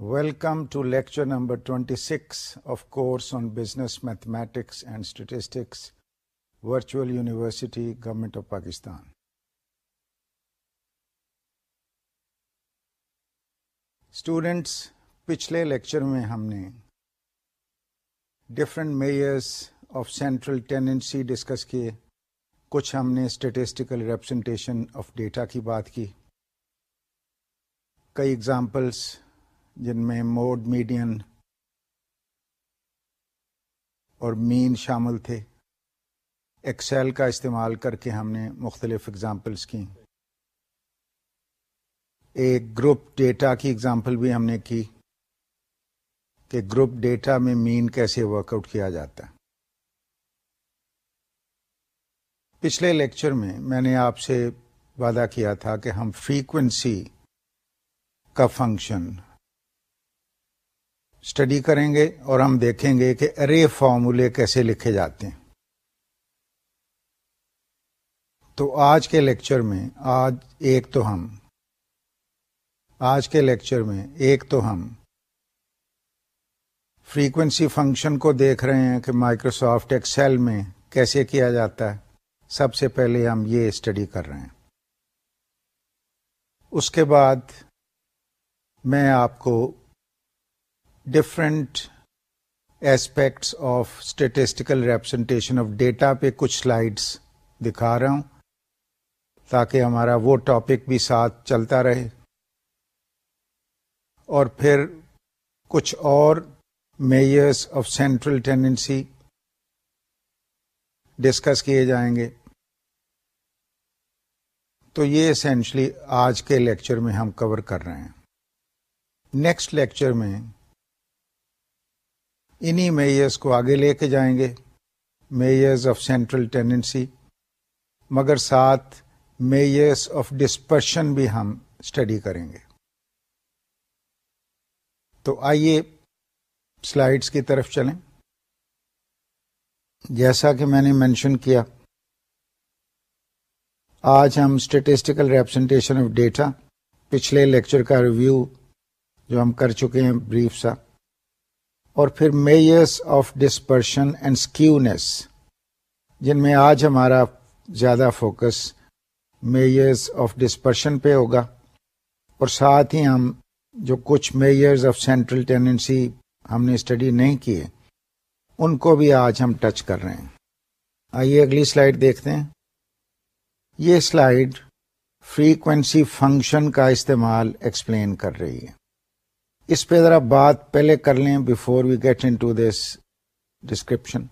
Welcome to lecture number 26 of course on Business Mathematics and Statistics, Virtual University, Government of Pakistan. Students پچھلے lecture میں ہم نے different measures of central tendency discuss کیے کچھ ہم نے اسٹیٹسٹیکل ریپرزنٹیشن آف ڈیٹا کی بات کی کئی ایگزامپلس جن میں موڈ میڈین اور مین شامل تھے۔ ایکسل کا استعمال کر کے ہم نے مختلف ایگزامپلس کی ایک گروپ ڈیٹا کی اگزامپل بھی ہم نے کی کہ گروپ ڈیٹا میں مین کیسے ورک آؤٹ کیا جاتا۔ ہے پچھلے لیکچر میں میں نے آپ سے وعدہ کیا تھا کہ ہم فریکوینسی کا فنکشن اسٹڈی کریں گے اور ہم دیکھیں گے کہ ارے فارمولے کیسے لکھے جاتے ہیں۔ تو آج کے لیکچر میں، آج ایک تو ہم۔ آج کے لیکچر میں ایک تو ہم۔ فریکوینسی فنکشن کو دیکھ رہے ہیں کہ مائکروسافٹ ایکسل میں کیسے کیا جاتا ہے۔ سب سے پہلے ہم یہ اسٹڈی کر رہے ہیں۔ اس کے بعد میں آپ کو different aspects of statistical representation of data پہ کچھ سلائڈس دکھا رہا ہوں تاکہ ہمارا وہ ٹاپک بھی ساتھ چلتا رہے اور پھر کچھ اور measures of central tendency discuss کیے جائیں گے تو یہ اسینشلی آج کے لیکچر میں ہم کور کر رہے ہیں نیکسٹ لیکچر میں انہی میئرس کو آگے لے کے جائیں گے۔ میئرز آف سینٹرل ٹینڈنسی مگر ساتھ میئرس آف ڈسپرشن بھی ہم اسٹڈی کریں گے۔ تو آئیے سلائڈس کی طرف چلیں۔ جیسا کہ میں نے مینشن کیا، آج ہم اسٹیٹسٹیکل ریپرزنٹیشن آف ڈیٹا پچھلے لیکچر کا ریویو جو ہم کر چکے ہیں بریف سا۔ اور پھر measures of dispersion and skewness جن میں آج ہمارا زیادہ فوکس میئرس آف ڈسپرشن پہ ہوگا۔ اور ساتھ ہی ہم جو کچھ میئرز آف سینٹرل ٹینڈنسی ہم نے اسٹڈی نہیں کیے ان کو بھی آج ہم ٹچ کر رہے ہیں۔ آئیے اگلی سلائڈ دیکھتے ہیں۔ یہ سلائڈ فریکوینسی فنکشن کا استعمال ایکسپلین کر رہی ہے۔ اس پہ ذرا بات پہلے کر لیں before we get into this description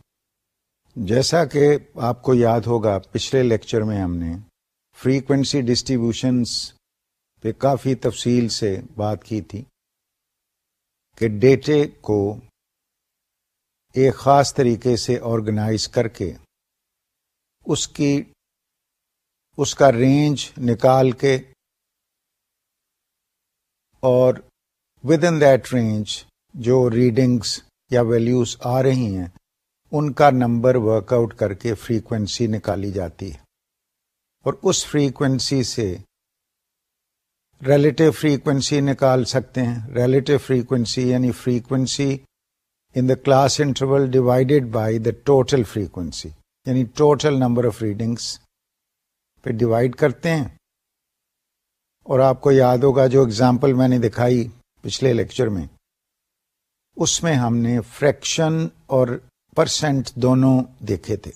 جیسا کہ آپ کو یاد ہوگا، پچھلے لیکچر میں ہم نے فریکوینسی ڈسٹریبیوشنس پہ کافی تفصیل سے بات کی تھی کہ ڈیٹے کو ایک خاص طریقے سے آرگنائز کر کے اس کی، اس کا رینج نکال کے اور ود ان دیٹ رینج جو ریڈنگس یا ویلیوز آ رہی ہیں، ان کا نمبر ورک آؤٹ کر کے فریکوینسی نکالی جاتی ہے۔ اور اس فریکوینسی سے ریلیٹو فریکوینسی نکال سکتے ہیں۔ ریلیٹو فریکوینسی یعنی frequency in the class interval divided by the total frequency یعنی ٹوٹل نمبر آف ریڈنگس پہ ڈیوائڈ کرتے ہیں۔ اور آپ کو یاد ہوگا جو اگزامپل میں نے دکھائی پچھلے لیکچر میں، اس میں ہم نے فریکشن اور پرسینٹ دونوں دیکھے تھے۔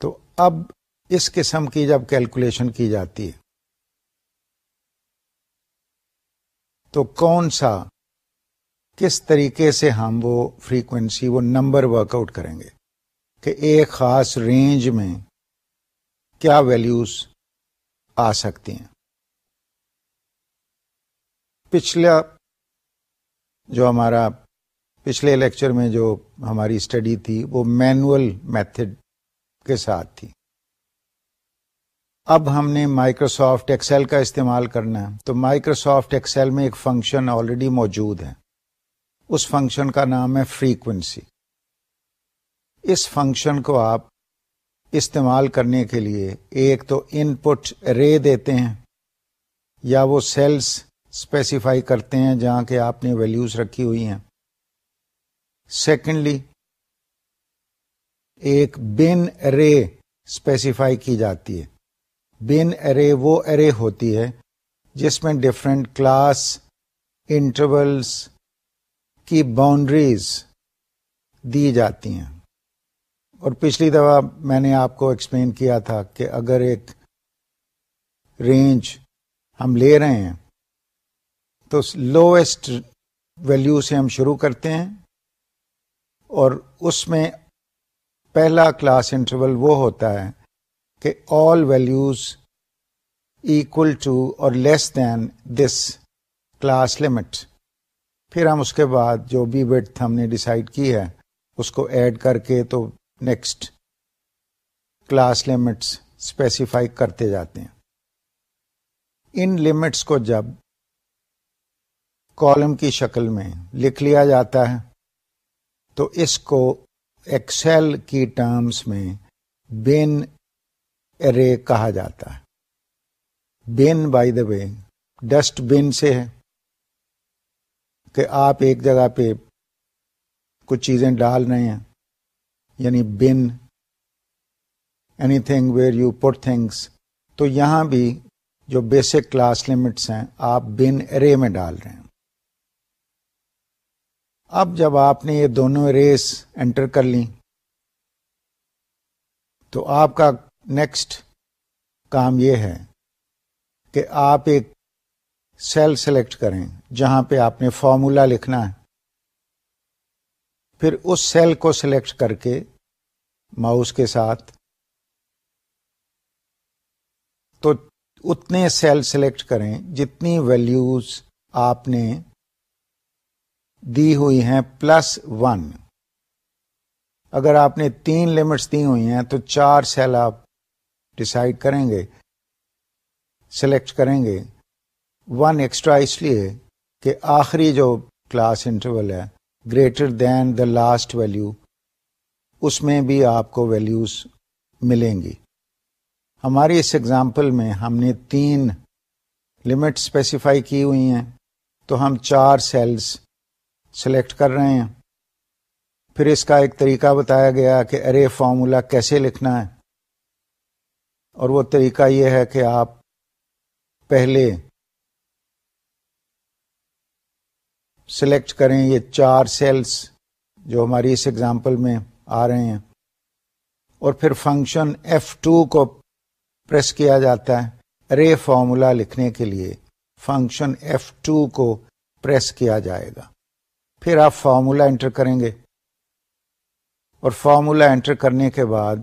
تو اب اس قسم کی جب کیلکولیشن کی جاتی ہے، تو کون سا، کس طریقے سے ہم وہ فریکوینسی وہ نمبر ورک آؤٹ کریں گے کہ ایک خاص رینج میں کیا ویلیوز آ سکتی ہیں؟ پچھلا جو ہمارا پچھلے لیکچر میں جو ہماری اسٹڈی تھی وہ مینوئل میتھڈ کے ساتھ تھی۔ اب ہم نے مائکروسافٹ ایکسل کا استعمال کرنا ہے۔ تو مائکروسافٹ ایکسل میں ایک فنکشن آلریڈی موجود ہے۔ اس فنکشن کا نام ہے فریکوینسی۔ اس فنکشن کو آپ استعمال کرنے کے لیے ایک تو ان پٹ رے دیتے ہیں یا وہ سیلس اسپیسیفائی کرتے ہیں جہاں کہ آپ نے ویلیوز رکھی ہوئی ہیں۔ سیکنڈلی ایک بن ارے اسپیسیفائی کی جاتی ہے۔ بن ارے وہ ارے ہوتی ہے جس میں ڈفرینٹ کلاس انٹرولس کی باؤنڈریز دی جاتی ہیں۔ اور پچھلی دفعہ میں نے آپ کو ایکسپلین کیا تھا کہ اگر ایک رینج ہم لے رہے ہیں تو لوئسٹ ویلو سے ہم شروع کرتے ہیں اور اس میں پہلا کلاس انٹرول وہ ہوتا ہے کہ آل ویلوز اکول ٹو اور لیس دین دس کلاس لمٹ پھر ہم اس کے بعد جو بھی ویٹ ہم نے ڈسائڈ کی ہے، اس کو ایڈ کر کے تو نیکسٹ کلاس لمٹس اسپیسیفائی کرتے جاتے ہیں۔ ان لمٹس کو جب کالم کی شکل میں لکھ لیا جاتا ہے، تو اس کو ایکسل کی ٹرمز میں بین ارے کہا جاتا ہے۔ Been by the way dust bin سے ہے کہ آپ ایک جگہ پہ کچھ چیزیں ڈال رہے ہیں یعنی bin anything where you put things تو یہاں بھی جو بیسک کلاس لمٹس ہیں، آپ بن ارے میں ڈال رہے ہیں۔ اب جب آپ نے یہ دونوں ریس انٹر کر لی تو آپ کا نیکسٹ کام یہ ہے کہ آپ ایک سیل سلیکٹ کریں جہاں پہ آپ نے فارمولا لکھنا ہے۔ پھر اس سیل کو سلیکٹ کر کے ماؤس کے ساتھ، تو اتنے سیل سلیکٹ کریں جتنی ویلیوز آپ نے دی ہوئی ہیں پلس ون۔ اگر آپ نے تین لمٹس دی ہوئی ہیں تو چار سیل آپ ڈسائڈ کریں گے سلیکٹ کریں گے۔ ون ایکسٹرا اس لیے کہ آخری جو کلاس انٹرول ہے greater than the last value اس میں بھی آپ کو ویلیوز ملیں گی۔ ہماری اس ایگزامپل میں ہم نے تین لمٹ اسپیسیفائی کی ہوئی ہیں، تو ہم چار سیلز سلیکٹ کر رہے ہیں۔ پھر اس کا ایک طریقہ بتایا گیا کہ ارے فارمولا کیسے لکھنا ہے۔ اور وہ طریقہ یہ ہے کہ آپ پہلے سلیکٹ کریں یہ چار سیلس جو ہماری اس ایگزامپل میں آ رہے ہیں۔ اور پھر فنکشن ایف ٹو کو پریس کیا جاتا ہے ارے فارمولا لکھنے کے لیے۔ فنکشن ایف ٹو کو پریس کیا جائے گا۔ پھر آپ فارمولا انٹر کریں گے۔ اور فارمولا انٹر کرنے کے بعد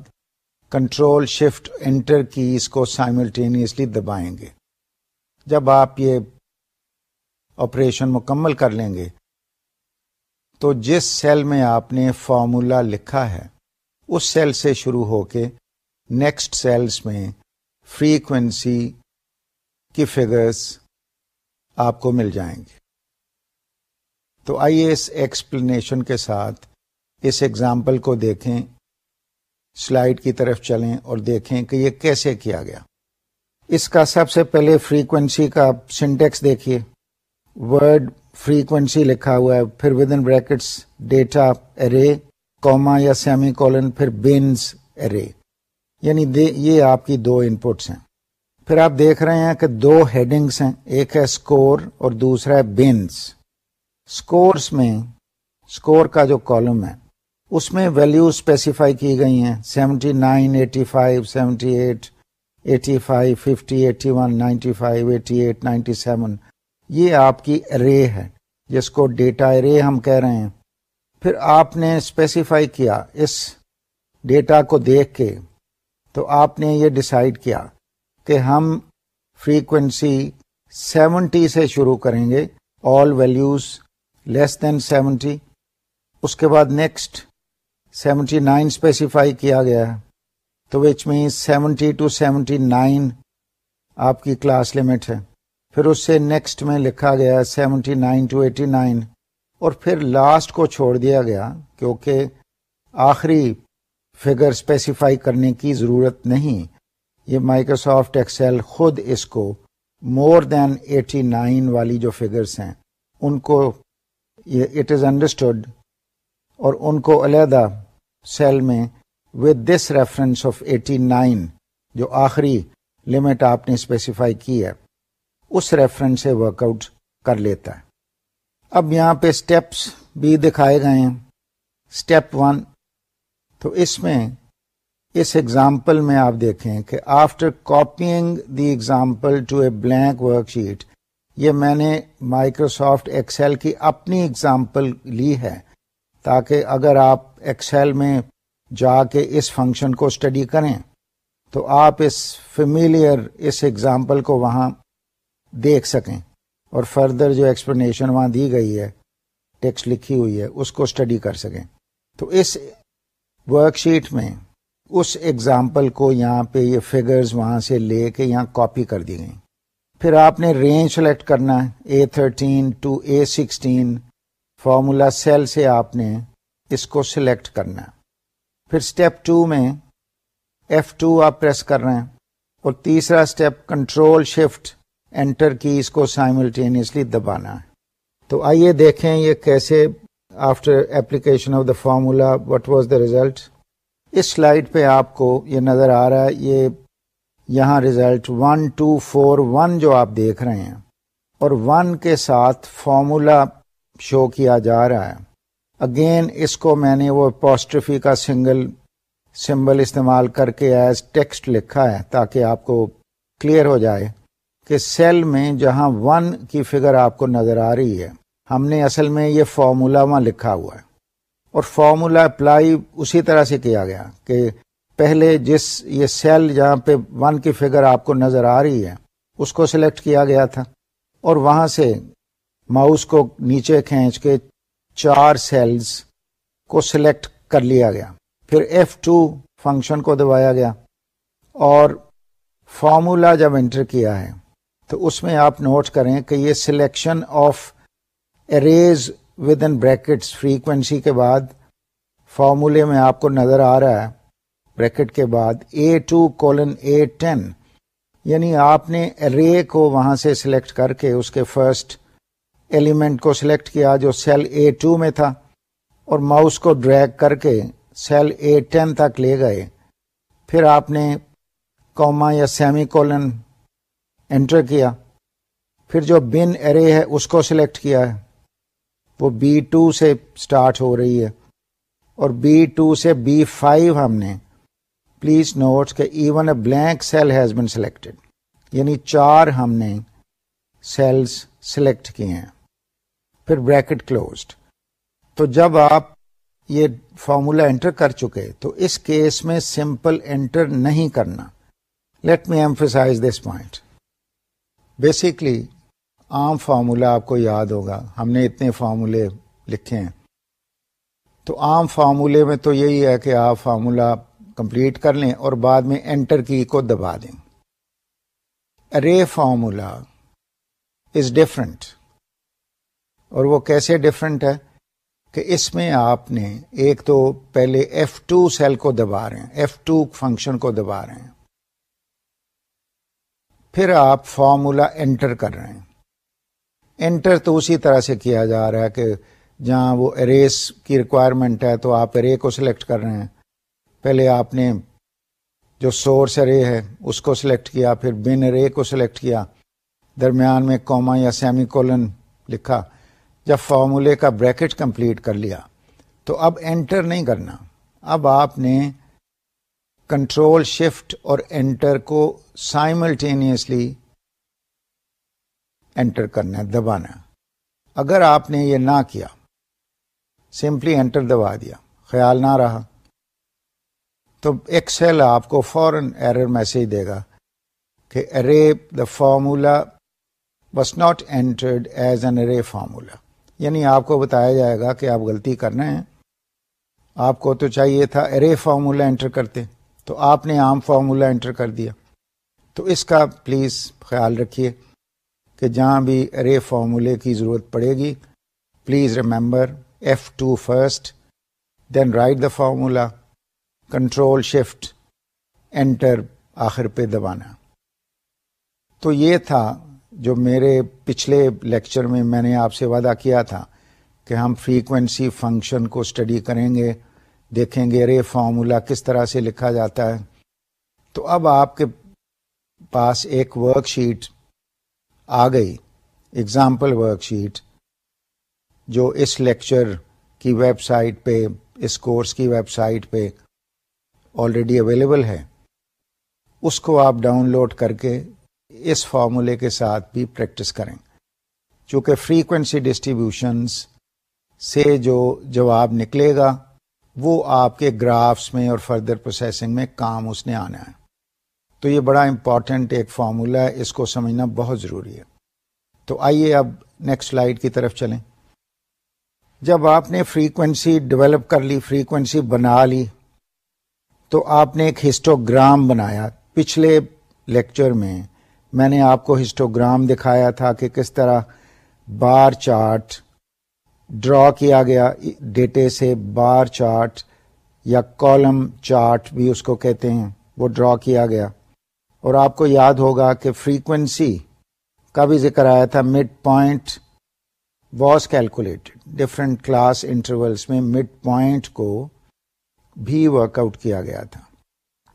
کنٹرول شفٹ انٹر کی اس کو سائملٹینیسلی دبائیں گے۔ جب آپ یہ آپریشن مکمل کر لیں گے، تو جس سیل میں آپ نے فارمولا لکھا ہے، اس سیل سے شروع ہو کے نیکسٹ سیلس میں فریکوینسی کی فگرس آپ کو مل جائیں گے تو آئیے اس ایکسپلینیشن کے ساتھ اس ایگزامپل کو دیکھیں۔ سلائڈ کی طرف چلیں اور دیکھیں کہ یہ کیسے کیا گیا۔ اس کا سب سے پہلے فریکوینسی کا سنٹیکس دیکھیے۔ ورڈ فریکوینسی لکھا ہوا ہے، پھر within brackets data array comma یا سیمی کولن پھر بینس ارے یعنی یہ آپ کی دو انپٹس ہیں۔ پھر آپ دیکھ رہے ہیں کہ دو ہیڈنگس ہیں، ایک ہے اسکور اور دوسرا ہے بینس اسکورس میں اسکور کا جو کالم ہے، اس میں ویلو اسپیسیفائی کی گئی ہیں. Seventy nine eighty five seventy eight eighty five fifty eighty one ninety five eighty eight ninety seven یہ آپ کی رے ہے. جس کو ڈیٹا رے ہم کہہ رہے ہیں. پھر آپ نے اسپیسیفائی کیا اس ڈیٹا کو دیکھ کے تو آپ نے یہ ڈسائڈ کیا کہ ہم فریکوینسی سیونٹی سے شروع کریں گے. آل ویلوز لیس دین سیونٹی اس کے بعد نیکسٹ سیونٹی نائن اسپیسیفائی کیا گیا ہے۔ تو which means seventy two seventy nine آپ کی کلاس لمٹ ہے۔ پھر اس سے نیکسٹ میں لکھا گیا seventy nine to eighty nine اور پھر لاسٹ کو چھوڑ دیا گیا کیونکہ آخری فگر اسپیسیفائی کرنے کی ضرورت نہیں۔ یہ مائکروسافٹ ایکسل خود اس کو مور دین ایٹی نائن والی جو فگرس ہیں، ان کو اٹ از انڈرسٹوڈ اور ان کو علیحدہ سیل میں with this reference of eighty nine جو آخری لمٹ آپ نے اسپیسیفائی کی ہے، اس ریفرنس سے ورک آؤٹ کر لیتا ہے۔ اب یہاں پہ اسٹیپس بھی دکھائے گئے ہیں۔ اسٹیپ ون تو اس میں، اس ایگزامپل میں آپ دیکھیں کہ after copying the example to a blank worksheet یہ میں نے مائکروسافٹ ایکسل کی اپنی ایگزامپل لی ہے تاکہ اگر آپ ایکسل میں جا کے اس فنکشن کو اسٹڈی کریں، تو آپ اس فیملیئر اس ایگزامپل کو وہاں دیکھ سکیں۔ اور فردر جو ایکسپلینیشن وہاں دی گئی ہے ٹیکسٹ لکھی ہوئی ہے، اس کو اسٹڈی کر سکیں۔ تو اس ورک شیٹ میں اس ایگزامپل کو یہاں پہ یہ فگرز وہاں سے لے کے یہاں کاپی کر دی گئی پھر آپ نے رینج سلیکٹ کرنا ہے A thirteen to A sixteen formula cell سے آپ نے اس کو سلیکٹ کرنا ہے۔ پھر اسٹیپ ٹو میں ایف ٹو آپ پریس کر رہے ہیں اور تیسرا اسٹیپ کنٹرول شفٹ انٹر کی اس کو سائملٹینیسلی دبانا ہے۔ تو آئیے دیکھیں یہ کیسے after application of the formula what was the result us slide پہ آپ کو یہ نظر آ رہا ہے، یہ یہاں result one two four one جو آپ دیکھ رہے ہیں اور ون کے ساتھ فارمولا شو کیا جا رہا ہے۔ اگین اس کو میں نے وہ پوسٹرفی کا سنگل سمبل استعمال کر کے ایز ٹیکسٹ لکھا ہے تاکہ آپ کو کلیئر ہو جائے کہ سیل میں جہاں ون کی فگر آپ کو نظر آ رہی ہے، ہم نے اصل میں یہ فارمولا وہاں لکھا ہوا ہے۔ اور فارمولا اپلائی اسی طرح سے کیا گیا کہ پہلے جس یہ سیل جہاں پہ ون کی فگر آپ کو نظر آ رہی ہے، اس کو سلیکٹ کیا گیا تھا۔ اور وہاں سے ماؤس کو نیچے کھینچ کے چار سیلز کو سلیکٹ کر لیا گیا۔ پھر ایف ٹو فنکشن کو دبایا گیا۔ اور فارمولا جب انٹر کیا ہے، تو اس میں آپ نوٹ کریں کہ یہ selection of arrays within brackets frequency کے بعد فارمولے میں آپ کو نظر آ رہا ہے۔ بریکٹ کے بعد A two colon A ten یعنی آپ نے رے کو وہاں سے سلیکٹ کر کے اس کے فرسٹ ایلیمنٹ کو سلیکٹ کیا جو سیل اے ٹو میں تھا اور ماؤس کو ڈریگ کر کے سیل اے ٹین تک لے گئے۔ پھر آپ نے کوما یا سیمی کولن انٹر کیا۔ پھر جو بن ارے ہے اس کو سلیکٹ کیا ہے۔ وہ بی ٹو سے اسٹارٹ ہو رہی ہے اور بی ٹو سے بی فائیو ہم نے پلیز نوٹ کہ even a blank cell has been selected یعنی چار ہم نے سیلس سلیکٹ کیے ہیں. پھر بریکٹ کلوزڈ تو جب آپ یہ فارمولا انٹر کر چکے تو اس کیس میں سمپل انٹر نہیں کرنا. Let me emphasize this point basically عام فارمولا آپ کو یاد ہوگا. ہم نے اتنے فارمولے لکھے ہیں. تو عام فارمولے میں تو یہی ہے کہ آپ فارمولا کمپلیٹ کر لیں اور بعد میں انٹر کی کو دبا دیں۔ رے فارمولا از ڈفرنٹ اور وہ کیسے ڈفرنٹ ہے کہ اس میں آپ نے ایک تو پہلے ایف ٹو سیل کو دبا رہے ہیں ایف ٹو فنکشن کو دبا رہے ہیں۔ پھر آپ فارمولا انٹر کر رہے ہیں۔ انٹر تو اسی طرح سے کیا جا رہا ہے کہ جہاں وہ اریس کی ریکوائرمنٹ ہے تو آپ ارے کو سلیکٹ کر رہے ہیں۔ پہلے آپ نے جو سورس ارے ہے، اس کو سلیکٹ کیا، پھر بن ارے کو سلیکٹ کیا۔ درمیان میں کوما یا سیمی کولن لکھا، جب فارمولے کا بریکٹ کمپلیٹ کر لیا۔ تو اب انٹر نہیں کرنا۔ اب آپ نے کنٹرول شفٹ اور انٹر کو سائملٹینیسلی انٹر کرنا، دبانا۔ اگر آپ نے یہ نہ کیا سمپلی انٹر دبا دیا۔ خیال نہ رہا۔ تو ایکسل آپ کو فورن ایرر میسج دے گا کہ array the formula was not entered as an array formula یعنی آپ کو بتایا جائے گا کہ آپ غلطی کرنا ہے آپ کو تو چاہیے تھا ارے فارمولا انٹر کرتے، تو آپ نے عام فارمولا انٹر کر دیا۔ تو اس کا پلیز خیال رکھیے کہ جہاں بھی ارے فارمولے کی ضرورت پڑے گی please remember F two first then write the formula control shift enter آخر پہ دبانا۔ تو یہ تھا جو میرے پچھلے لیکچر میں میں نے آپ سے وعدہ کیا تھا کہ ہم فریکوینسی فنکشن کو اسٹڈی کریں گے، دیکھیں گے رے فارمولا کس طرح سے لکھا جاتا ہے۔ تو اب آپ کے پاس ایک ورک شیٹ آ گئی اگزامپل ورک شیٹ جو اس لیکچر کی ویب سائٹ پہ، اس کورس کی ویب سائٹ پہ آلریڈی اویلیبل ہے، اس کو آپ ڈاؤن لوڈ کر کے اس فارمولے کے ساتھ بھی پریکٹس کریں۔ چونکہ فریکوینسی ڈسٹریبیوشنس سے جو جواب نکلے گا، وہ آپ کے گرافس میں اور فردر پروسیسنگ میں کام اس نے آنا ہے۔ تو یہ بڑا امپورٹنٹ ایک فارمولا ہے، اس کو سمجھنا بہت ضروری ہے۔ تو آئیے اب نیکسٹ سلائڈ کی طرف چلیں۔ جب آپ نے فریکوینسی ڈیولپ کر لی فریکوینسی بنا لی تو آپ نے ایک ہسٹوگرام بنایا۔ پچھلے لیکچر میں میں نے آپ کو ہسٹوگرام دکھایا تھا کہ کس طرح بار چارٹ ڈرا کیا گیا۔ ڈیٹے سے بار چارٹ یا کالم چارٹ بھی اس کو کہتے ہیں، وہ ڈرا کیا گیا۔ اور آپ کو یاد ہوگا کہ فریکوینسی کا بھی ذکر آیا تھا، mid point was calculated. Different class intervals میں مڈ پوائنٹ کو بھی ورک آؤٹ کیا گیا تھا۔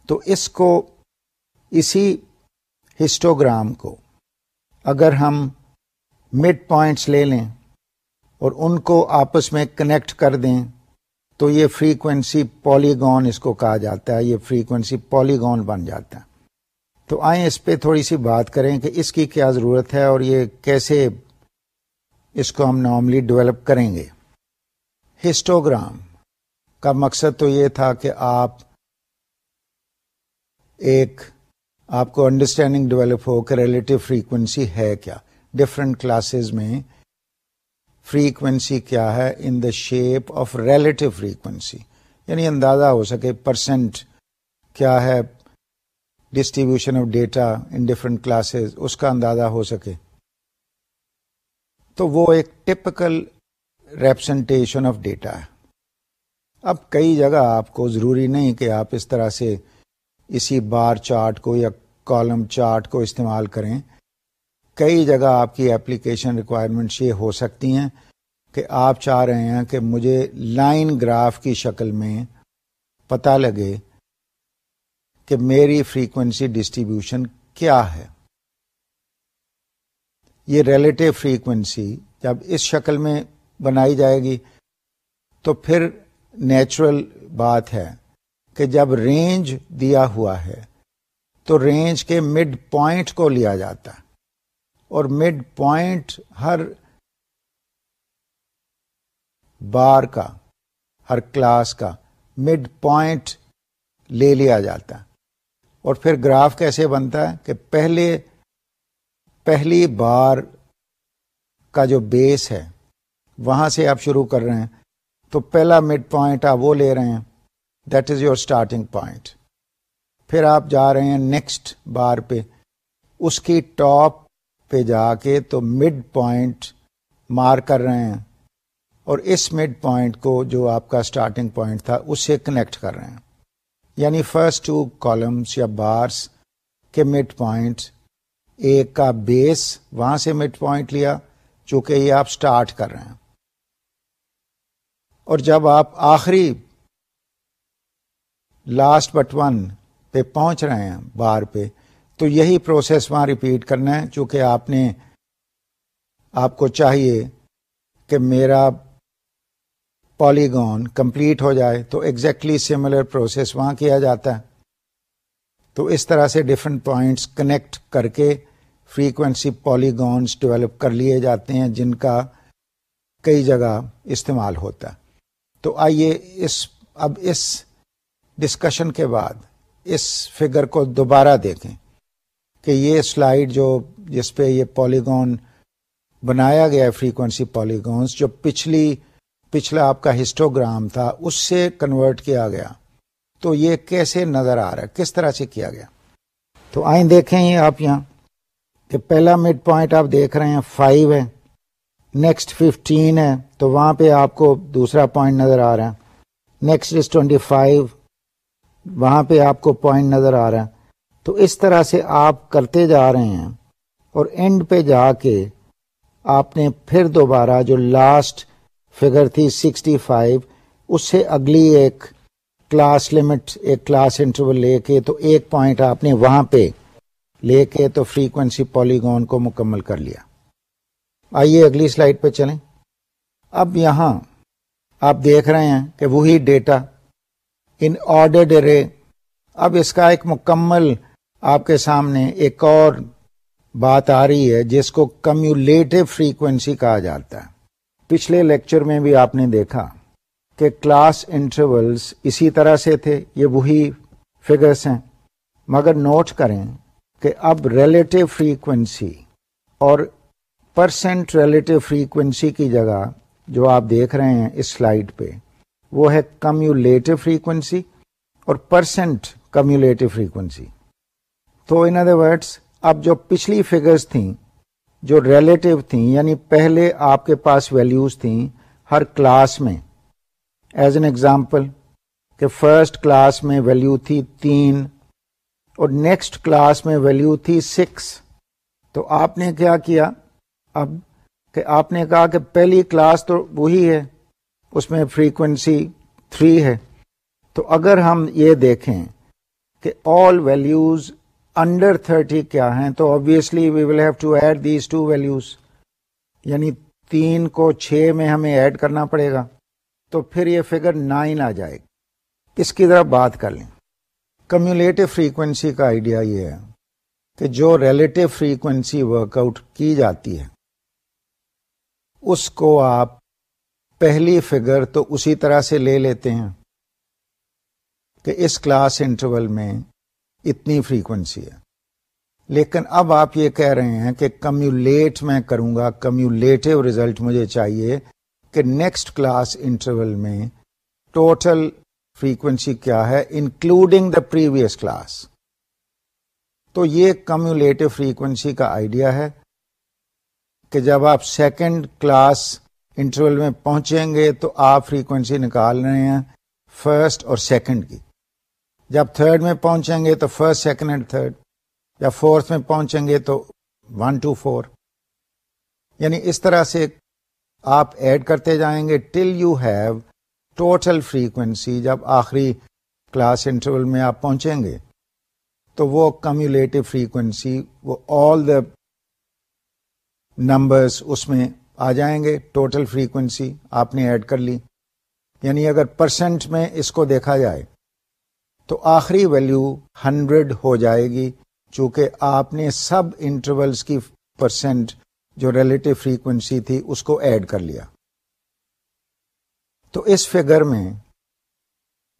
تو اس کو، اسی ہسٹوگرام کو اگر ہم مڈ پوائنٹس لے لیں اور ان کو آپس میں کنیکٹ کر دیں، تو یہ فریکوینسی پالیگون اس کو کہا جاتا ہے، یہ فریکوینسی پالیگون بن جاتا ہے۔ تو آئیں اس پہ تھوڑی سی بات کریں کہ اس کی کیا ضرورت ہے اور یہ کیسے اس کو ہم نارملی ڈیولپ کریں گے۔ ہسٹوگرام کا مقصد تو یہ تھا کہ آپ ایک آپ کو انڈرسٹینڈنگ ڈیولپ ہو کہ ریلیٹو فریکوینسی ہے کیا۔ ڈفرینٹ کلاسز میں فریکوینسی کیا ہے in the shape of relative frequency یعنی اندازہ ہو سکے پرسنٹ کیا ہے distribution of data in different classes اس کا اندازہ ہو سکے۔ تو وہ ایک ٹپکل ریپرزنٹیشن آف ڈیٹا ہے۔ اب کئی جگہ آپ کو ضروری نہیں کہ آپ اس طرح سے اسی بار چارٹ کو یا کالم چارٹ کو استعمال کریں۔ کئی جگہ آپ کی اپلیکیشن ریکوائرمنٹس یہ ہو سکتی ہیں کہ آپ چاہ رہے ہیں کہ مجھے لائن گراف کی شکل میں پتہ لگے کہ میری فریکوینسی ڈسٹریبیوشن کیا ہے۔ یہ ریلیٹو فریکوینسی جب اس شکل میں بنائی جائے گی تو پھر نیچرل بات ہے کہ جب رینج دیا ہوا ہے تو رینج کے مڈ پوائنٹ کو لیا جاتا ہے اور مڈ پوائنٹ ہر بار کا، ہر کلاس کا مڈ پوائنٹ لے لیا جاتا اور پھر گراف کیسے بنتا ہے کہ پہلے، پہلی بار کا جو بیس ہے، وہاں سے آپ شروع کر رہے ہیں۔ تو پہلا مڈ پوائنٹ آپ وہ لے رہے ہیں۔ That is your starting point پھر آپ جا رہے ہیں نیکسٹ بار پہ۔ اس کی ٹاپ پہ جا کے تو مڈ پوائنٹ مار کر رہے ہیں۔ اور اس مڈ پوائنٹ کو جو آپ کا اسٹارٹنگ پوائنٹ تھا اس سے کنیکٹ کر رہے ہیں۔ یعنی فرسٹ ٹو کالمس یا بارس کے مڈ پوائنٹ ایک کا بیس وہاں سے مڈ پوائنٹ لیا، چونکہ یہ آپ اسٹارٹ کر رہے ہیں۔ اور جب آپ آخری لاسٹ بٹ ون پہ پہنچ رہے ہیں بار پہ، تو یہی پروسیس وہاں ریپیٹ کرنا ہے، چونکہ آپ نے آپ کو چاہیے کہ میرا پالیگون کمپلیٹ ہو جائے، تو ایگزیکٹلی سملر پروسیس وہاں کیا جاتا ہے۔ تو اس طرح سے ڈفرینٹ پوائنٹس کنیکٹ کر کے فریکوینسی پالیگونس ڈیولپ کر لیے جاتے ہیں، جن کا کئی جگہ استعمال ہوتا ہے۔ تو آئیے اس، اب اس ڈسکشن کے بعد اس فگر کو دوبارہ دیکھیں کہ یہ سلائیڈ جو جس پہ یہ پالیگون بنایا گیا فریکوینسی پالیگونس جو پچھلی، پچھلا آپ کا ہسٹوگرام تھا، اس سے کنورٹ کیا گیا۔ تو یہ کیسے نظر آ رہا ہے؟ کس طرح سے کیا گیا؟ تو آئیں دیکھیں یہ آپ یہاں کہ پہلا مڈ پوائنٹ آپ دیکھ رہے ہیں فائیو ہے۔ نیکسٹ ففٹین ہے، تو وہاں پہ آپ کو دوسرا پوائنٹ نظر آ رہا ہے. نیکسٹ از ٹوینٹی فائیو وہاں پہ آپ کو پوائنٹ نظر آ رہا ہے. تو اس طرح سے آپ کرتے جا رہے ہیں اور اینڈ پہ جا کے آپ نے پھر دوبارہ جو لاسٹ فگر تھی سکسٹی فائیو اس سے اگلی ایک کلاس لمٹ ایک کلاس انٹرول لے کے تو ایک پوائنٹ آپ نے وہاں پہ لے کے تو فریکوینسی پالیگون کو مکمل کر لیا. آئیے اگلی سلائڈ پہ چلیں۔ اب یہاں آپ دیکھ رہے ہیں کہ وہی ڈیٹا ان آرڈر ارے اب اس کا ایک مکمل آپ کے سامنے ایک اور بات آ رہی ہے، جس کو کمیولیٹو فریکوینسی کہا جاتا ہے۔ پچھلے لیکچر میں بھی آپ نے دیکھا کہ کلاس انٹرولس اسی طرح سے تھے، یہ وہی فگرس ہیں۔ مگر نوٹ کریں کہ اب ریلیٹو فریکوینسی اور پرسنٹ ریلیٹو فریکوینسی کی جگہ جو آپ دیکھ رہے ہیں اس سلائڈ پہ، وہ ہے کمیولیٹو فریکوینسی اور پرسنٹ کمیولیٹو فریکوینسی تو ان ادر ورڈس اب جو پچھلی فگرز تھیں، جو ریلیٹو تھیں یعنی پہلے آپ کے پاس ویلیوز تھیں ہر کلاس میں. ایز این ایگزامپل کہ فرسٹ کلاس میں ویلیو تھی تین اور نیکسٹ کلاس میں ویلیو تھی سکس تو آپ نے کیا کیا؟ اب کہ آپ نے کہا کہ پہلی کلاس تو وہی ہے، اس میں فریکوینسی تھری ہے۔ تو اگر ہم یہ دیکھیں کہ آل ویلیوز انڈر تھرٹی کیا ہیں، تو obviously we will have to add these two values یعنی تین کو چھ میں ہمیں ایڈ کرنا پڑے گا۔ تو پھر یہ فگر نائن آ جائے گا اس کی طرح بات کر لیں۔ کمیولیٹو فریکوینسی کا آئیڈیا یہ ہے کہ جو ریلیٹو فریکوینسی ورک آؤٹ کی جاتی ہے اس کو آپ پہلی فگر تو اسی طرح سے لے لیتے ہیں کہ اس کلاس انٹرول میں اتنی فریکوینسی ہے۔ لیکن اب آپ یہ کہہ رہے ہیں کہ کمیولیٹ میں کروں گا کمیولیٹو ریزلٹ مجھے چاہیے کہ نیکسٹ کلاس انٹرول میں ٹوٹل فریکوینسی کیا ہے، انکلوڈنگ دا پریویس کلاس۔ تو یہ کمیولیٹو فریکوینسی کا آئیڈیا ہے۔ کہ جب آپ سیکنڈ کلاس انٹرول میں پہنچیں گے تو آپ فریکوینسی نکال رہے ہیں فرسٹ اور سیکنڈ کی۔ جب تھرڈ میں پہنچیں گے تو فرسٹ سیکنڈ اینڈ تھرڈ یا فورتھ میں پہنچیں گے تو ون ٹو فور یعنی اس طرح سے آپ ایڈ کرتے جائیں گے till you have total frequency جب آخری کلاس انٹرول میں آپ پہنچیں گے تو وہ کمیولیٹو فریکوینسی وہ آل دا نمبرس اس میں آ جائیں گے۔ ٹوٹل فریکوینسی آپ نے ایڈ کر لی۔ یعنی اگر پرسنٹ میں اس کو دیکھا جائے تو آخری ویلو ہنڈریڈ ہو جائے گی، چونکہ آپ نے سب انٹرولس کی پرسنٹ جو ریلیٹو فریکوینسی تھی اس کو ایڈ کر لیا۔ تو اس فگر میں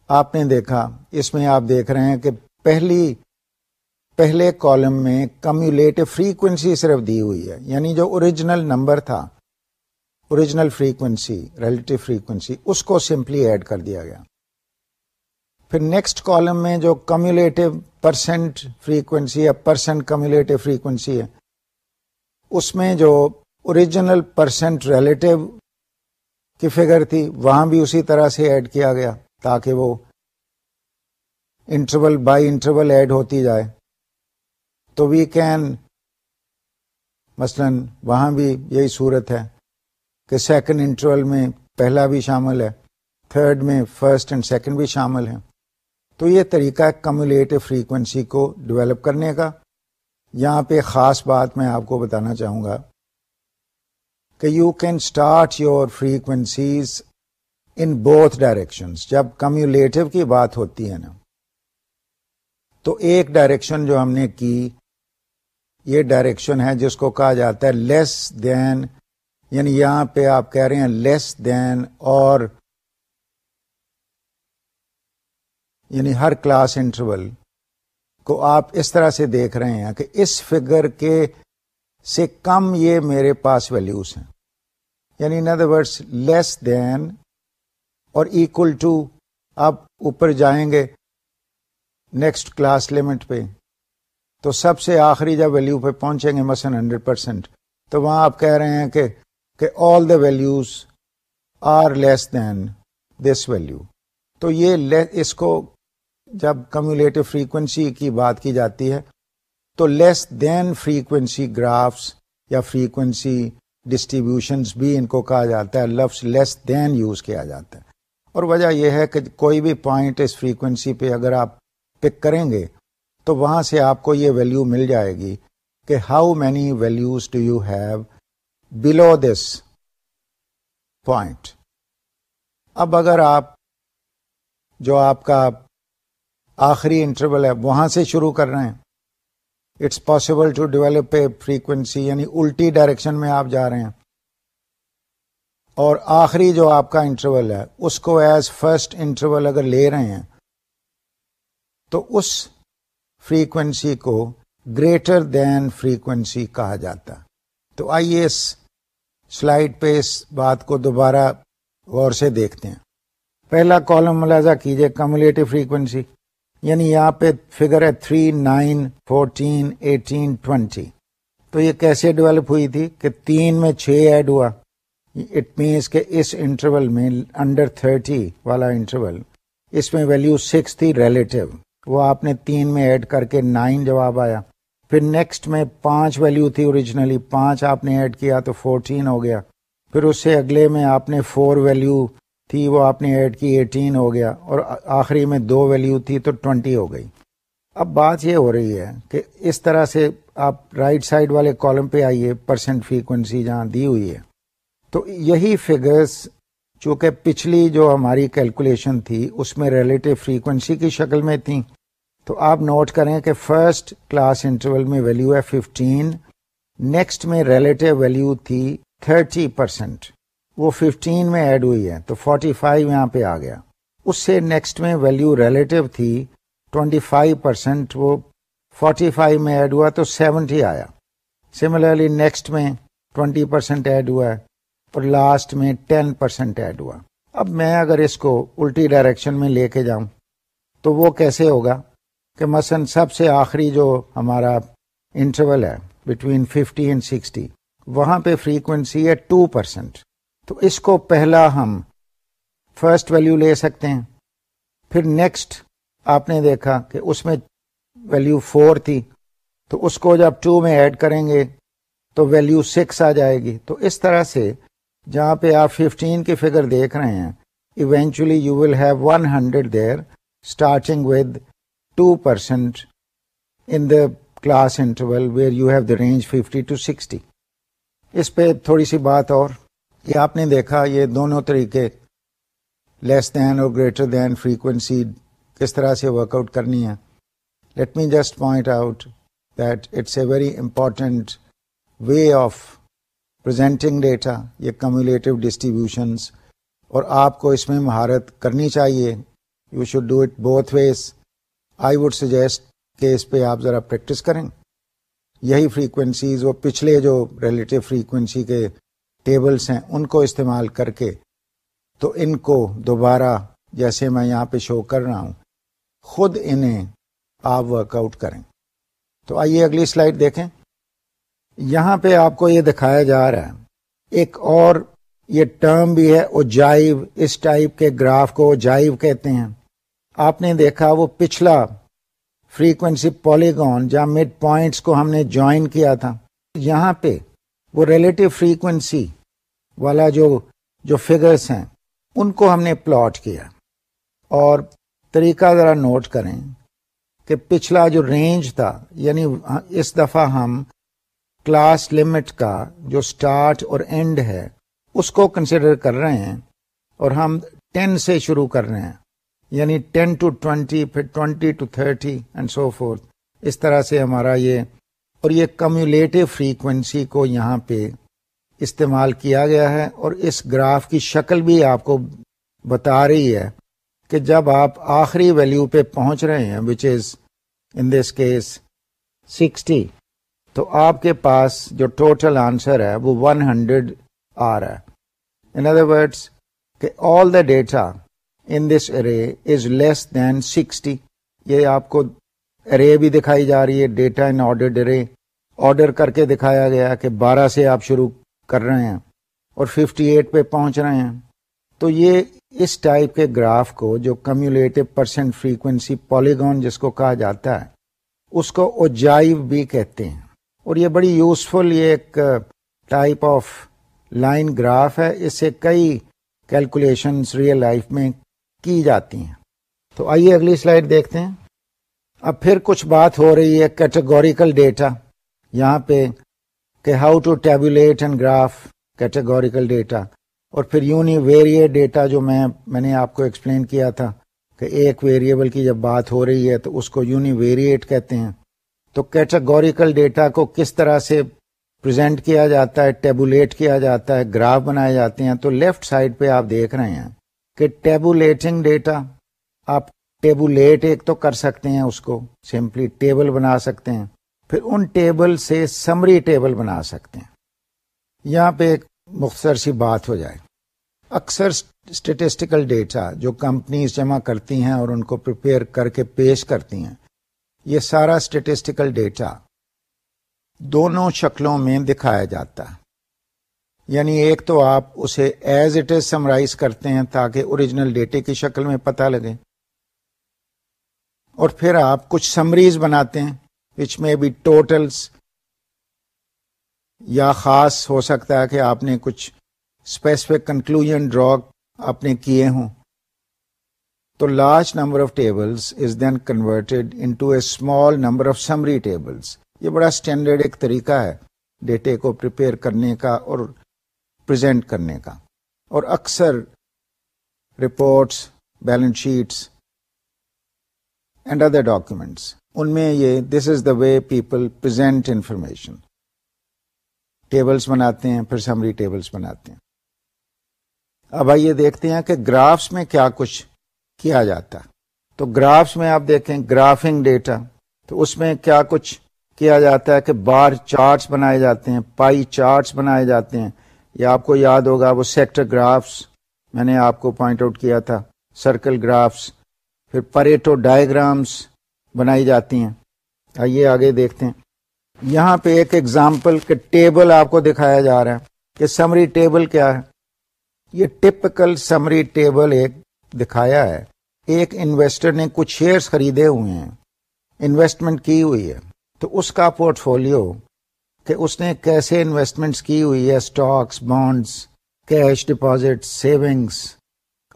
آپ نے دیکھا، اس میں آپ دیکھ رہے ہیں کہ پہلی پہلے کالم میں کمیولیٹو فریکوینسی صرف دی ہوئی ہے یعنی جو اوریجنل نمبر تھا اوریجنل فریکوینسی ریلیٹو فریکوینسی اس کو سمپلی ایڈ کر دیا گیا۔ پھر نیکسٹ کالم میں جو کمیولیٹو پرسنٹ فریکوینسی ہے پرسنٹ کمیولیٹو فریکوینسی ہے، اس میں جو اوریجنل پرسنٹ ریلیٹو کی فگر تھی، وہاں بھی اسی طرح سے ایڈ کیا گیا تاکہ وہ انٹرول بائی انٹرول ایڈ ہوتی جائے۔ تو وی کین مثلا وہاں بھی یہی صورت ہے کہ سیکنڈ انٹرول میں پہلا بھی شامل ہے تھرڈ میں فرسٹ اینڈ سیکنڈ بھی شامل ہے تو یہ طریقہ کمیولیٹو فریکوینسی کو ڈیولپ کرنے کا، یہاں پہ خاص بات میں آپ کو بتانا چاہوں گا کہ you can start your frequencies in both direction جب کمیولیٹو کی بات ہوتی ہے نا، تو ایک ڈائریکشن جو ہم نے کی یہ ڈائریکشن ہے جس کو کہا جاتا ہے لیس دین یعنی یہاں پہ آپ کہہ رہے ہیں لیس دین اور یعنی ہر کلاس انٹرول کو آپ اس طرح سے دیکھ رہے ہیں کہ اس فگر کے سے کم یہ میرے پاس ویلیوز ہیں۔ یعنی ان ادر ورڈس لیس دین اور اکول ٹو آپ اوپر جائیں گے نیکسٹ کلاس لمٹ پہ۔ تو سب سے آخری جب ویلیو پہ پہنچیں گے مثلا ہنڈریڈ پرسینٹ تو وہاں آپ کہہ رہے ہیں کہ کہ all the values are less than this value تو یہ اس کو جب کمیولیٹو فریکوینسی کی بات کی جاتی ہے، تو لیس دین فریکوینسی گرافس یا فریکوینسی ڈسٹریبیوشنس بھی ان کو کہا جاتا ہے، لفظ لیس دین یوز کیا جاتا ہے۔ اور وجہ یہ ہے کہ کوئی بھی پوائنٹ اس فریکوینسی پہ اگر آپ پک کریں گے تو وہاں سے آپ کو یہ ویلو مل جائے گی کہ how many values do you have below this point اب اگر آپ جو آپ کا آخری انٹرول ہے وہاں سے شروع کر رہے ہیں it's possible to develop a frequency یعنی الٹی ڈائریکشن میں آپ جا رہے ہیں۔ اور آخری جو آپ کا انٹرول ہے، اس کو ایز فرسٹ انٹرول اگر لے رہے ہیں، تو اس فریکوینسی کو گریٹر دین فریکوینسی کہا جاتا۔ تو آئیے اس سلائڈ پہ اس بات کو دوبارہ غور سے دیکھتے ہیں۔ پہلا کالم ملازہ کیجیے کمولیٹو فریکوینسی یعنی یہاں پہ فگر ہے three nine fourteen eighteen twenty تو یہ کیسے ڈیولپ ہوئی تھی کہ تین میں چھ ایڈ ہوا۔ اٹ مینس کہ اس انٹرول میں انڈر تھرٹی والا انٹرول اس میں ویلو سکس تھی ریلیٹو وہ آپ نے تین میں ایڈ کر کے نائن جواب آیا۔ پھر نیکسٹ میں پانچ ویلو تھی اوریجنلی پانچ آپ نے ایڈ کیا تو فورٹین ہو گیا۔ پھر اس سے اگلے میں آپ نے فور ویلو تھی، وہ آپ نے ایڈ کی ایٹین ہو گیا۔ اور آخری میں دو ویلو تھی تو ٹوینٹی ہو گئی۔ اب بات یہ ہو رہی ہے کہ اس طرح سے آپ رائٹ سائڈ والے کالم پہ آئیے پرسنٹ فریکوینسی جہاں دی ہوئی ہے۔ تو یہی فگرس چونکہ پچھلی جو ہماری کیلکولیشن تھی، اس میں ریلیٹو فریکوینسی کی شکل میں تھی تو آپ نوٹ کریں کہ فرسٹ کلاس انٹرول میں ویلو ہے ففٹین، نیکسٹ میں ریلیٹو ویلو تھی تھرٹی پرسینٹ وہ ففٹین میں ایڈ ہوئی ہے، تو فورٹی فائیو یہاں پہ آ گیا۔ اس سے نیکسٹ میں ویلو ریلیٹو تھی ٹوینٹی فائیو پرسینٹ وہ فورٹی فائیو میں ایڈ ہوا تو سیونٹی آیا۔ سملرلی نیکسٹ میں ٹوینٹی پرسینٹ ایڈ ہوا ہے اور لاسٹ میں ٹین پرسینٹ ایڈ ہوا۔ اب میں اگر اس کو الٹی ڈائریکشن میں لے کے جاؤں تو وہ کیسے ہوگا؟ کہ مثلا سب سے آخری جو ہمارا انٹرول ہے بٹوین ففٹی اینڈ سکسٹی وہاں پہ فریکوینسی ہے ٹو پرسینٹ تو اس کو پہلا ہم فرسٹ ویلو لے سکتے ہیں۔ پھر نیکسٹ آپ نے دیکھا کہ اس میں ویلو فور تھی۔ تو اس کو جب ٹو میں ایڈ کریں گے، تو ویلو سکس آ جائے گی۔ تو اس طرح سے جہاں پہ آپ ففٹین کی فگر دیکھ رہے ہیں eventually you will have one hundred there starting with two percent in the class interval where you have the range fifty to sixty اس پہ تھوڑی سی بات اور یہ آپ نے دیکھا، یہ دونوں طریقے لیس دین اور گریٹر دین فریکوینسی کس طرح سے ورک آؤٹ کرنی ہے let me just point out that it's a very important way of presenting data یہ کمیولیٹو ڈسٹریبیوشنس اور آپ کو اس میں مہارت کرنی چاہیے۔ You should do it both ways I would suggest کہ اس پہ آپ ذرا پریکٹس کریں۔ یہی فریکوینسیز وہ پچھلے جو ریلیٹو فریکوینسی کے ٹیبلز ہیں، ان کو استعمال کر کے تو ان کو دوبارہ جیسے میں یہاں پہ شو کر رہا ہوں، خود انہیں آپ ورک آؤٹ کریں۔ تو آئیے اگلی سلائڈ دیکھیں۔ یہاں پہ آپ کو یہ دکھایا جا رہا ہے، ایک اور یہ ٹرم بھی ہے او جائیو اس ٹائپ کے گراف کو جائیو کہتے ہیں۔ آپ نے دیکھا وہ پچھلا فریکوینسی پولیگون جہاں مڈ پوائنٹس کو ہم نے جوائن کیا تھا، یہاں پہ وہ ریلیٹو فریکوینسی والا جو جو فگرس ہیں، ان کو ہم نے پلاٹ کیا۔ اور طریقہ ذرا نوٹ کریں کہ پچھلا جو رینج تھا یعنی اس دفعہ ہم کلاس لمٹ کا جو سٹارٹ اور اینڈ ہے، اس کو کنسیڈر کر رہے ہیں اور ہم ٹین سے شروع کر رہے ہیں۔ یعنی ٹین ٹو ٹوینٹی، پھر twenty to thirty and so forth اس طرح سے ہمارا یہ، اور یہ کمیولیٹو فریکوینسی کو یہاں پہ استعمال کیا گیا ہے، اور اس گراف کی شکل بھی آپ کو بتا رہی ہے کہ جب آپ آخری ویلیو پہ پہنچ رہے ہیں وچ از ان دس کیس سکسٹی تو آپ کے پاس جو ٹوٹل آنسر ہے، وہ ون ہنڈریڈ آ رہا ہے. ان ادر ورڈس کہ all the data in this array is less then sixty یہ آپ کو ارے بھی دکھائی جا رہی ہے data in order array order کر کے دکھایا گیا کہ بارہ سے آپ شروع کر رہے ہیں اور ففٹی ایٹ پہ پہنچ رہے ہیں۔ تو یہ اس ٹائپ کے گراف کو جو کمیولیٹو پرسنٹ فریکوینسی پالیگون جس کو کہا جاتا ہے، اس کو اوجائیو بھی کہتے ہیں۔ اور یہ بڑی یوزفل یہ ایک ٹائپ آف لائن گراف ہے۔ اس سے کئی کیلکولیشن ریئل لائف میں کی جاتی ہیں۔ تو آئیے اگلی سلائڈ دیکھتے ہیں۔ اب پھر کچھ بات ہو رہی ہے کیٹیگوریکل ڈیٹا یہاں پہ کہ how to tabulate and graph categorical data اور پھر یونی ویریٹ ڈیٹا جو میں میں نے آپ کو ایکسپلین کیا تھا کہ ایک ویریبل کی جب بات ہو رہی ہے تو اس کو یونی ویریٹ کہتے ہیں۔ تو کیٹیگوریکل ڈیٹا کو کس طرح سے پریزنٹ کیا جاتا ہے ٹیبولیٹ کیا جاتا ہے گراف بنائے جاتے ہیں۔ تو لیفٹ سائڈ پہ آپ دیکھ رہے ہیں۔ کہ ٹیبولیٹنگ ڈیٹا آپ ٹیبولیٹ ایک تو کر سکتے ہیں اس کو، سمپلی ٹیبل بنا سکتے ہیں، پھر ان ٹیبل سے سمری ٹیبل بنا سکتے ہیں۔ یہاں پہ ایک مختصر سی بات ہو جائے۔ اکثر اسٹیٹسٹیکل ڈیٹا جو کمپنیز جمع کرتی ہیں اور ان کو پریپیئر کر کے پیش کرتی ہیں، یہ سارا اسٹیٹسٹیکل ڈیٹا دونوں شکلوں میں دکھایا جاتا ہے۔ یعنی ایک تو آپ اسے ایز اٹ از سمرائز کرتے ہیں تاکہ اوریجنل ڈیٹے کی شکل میں پتہ لگے۔ اور پھر آپ کچھ سمریز بناتے ہیں وچ میں بھی ٹوٹلس یا خاص ہو سکتا ہے کہ آپ نے کچھ اسپیسیفک کنکلوژ ڈرا آپ نے کیے ہوں۔ تو large number of tables is then converted into a small number of summary tables یہ بڑا اسٹینڈرڈ ایک طریقہ ہے ڈیٹے کو پریپیئر کرنے کا اور پریزنٹ کرنے کا۔ اور اکثر reports balance sheets and other documents ان میں یہ this is the way people present information tables بناتے ہیں، پھر سمری ٹیبلس بناتے ہیں۔ اب آئیے دیکھتے ہیں کہ گرافس میں کیا کچھ کیا جاتا۔ تو گرافس میں آپ دیکھیں گرافنگ ڈیٹا تو اس میں کیا کچھ کیا جاتا ہے کہ بار چارٹس بنائے جاتے ہیں پائی چارٹس بنائے جاتے ہیں۔ یا آپ کو یاد ہوگا وہ سیکٹر گرافس میں نے آپ کو پوائنٹ آؤٹ کیا تھا سرکل گرافس پھر پریٹو ڈائیگرامس بنائی جاتی ہیں۔ آئیے آگے دیکھتے ہیں۔ یہاں پہ ایک ایگزامپل کہ ٹیبل آپ کو دکھایا جا رہا ہے کہ سمری ٹیبل کیا ہے۔ یہ ٹپکل سمری ٹیبل ایک دکھایا ہے۔ ایک انویسٹر نے کچھ شیئرس خریدے ہوئے ہیں۔ انویسٹمنٹ کی ہوئی ہے۔ تو اس کا پورٹ فولو کہ اس نے کیسے انویسٹمنٹس کی ہوئی ہے stocks bonds cash deposit savings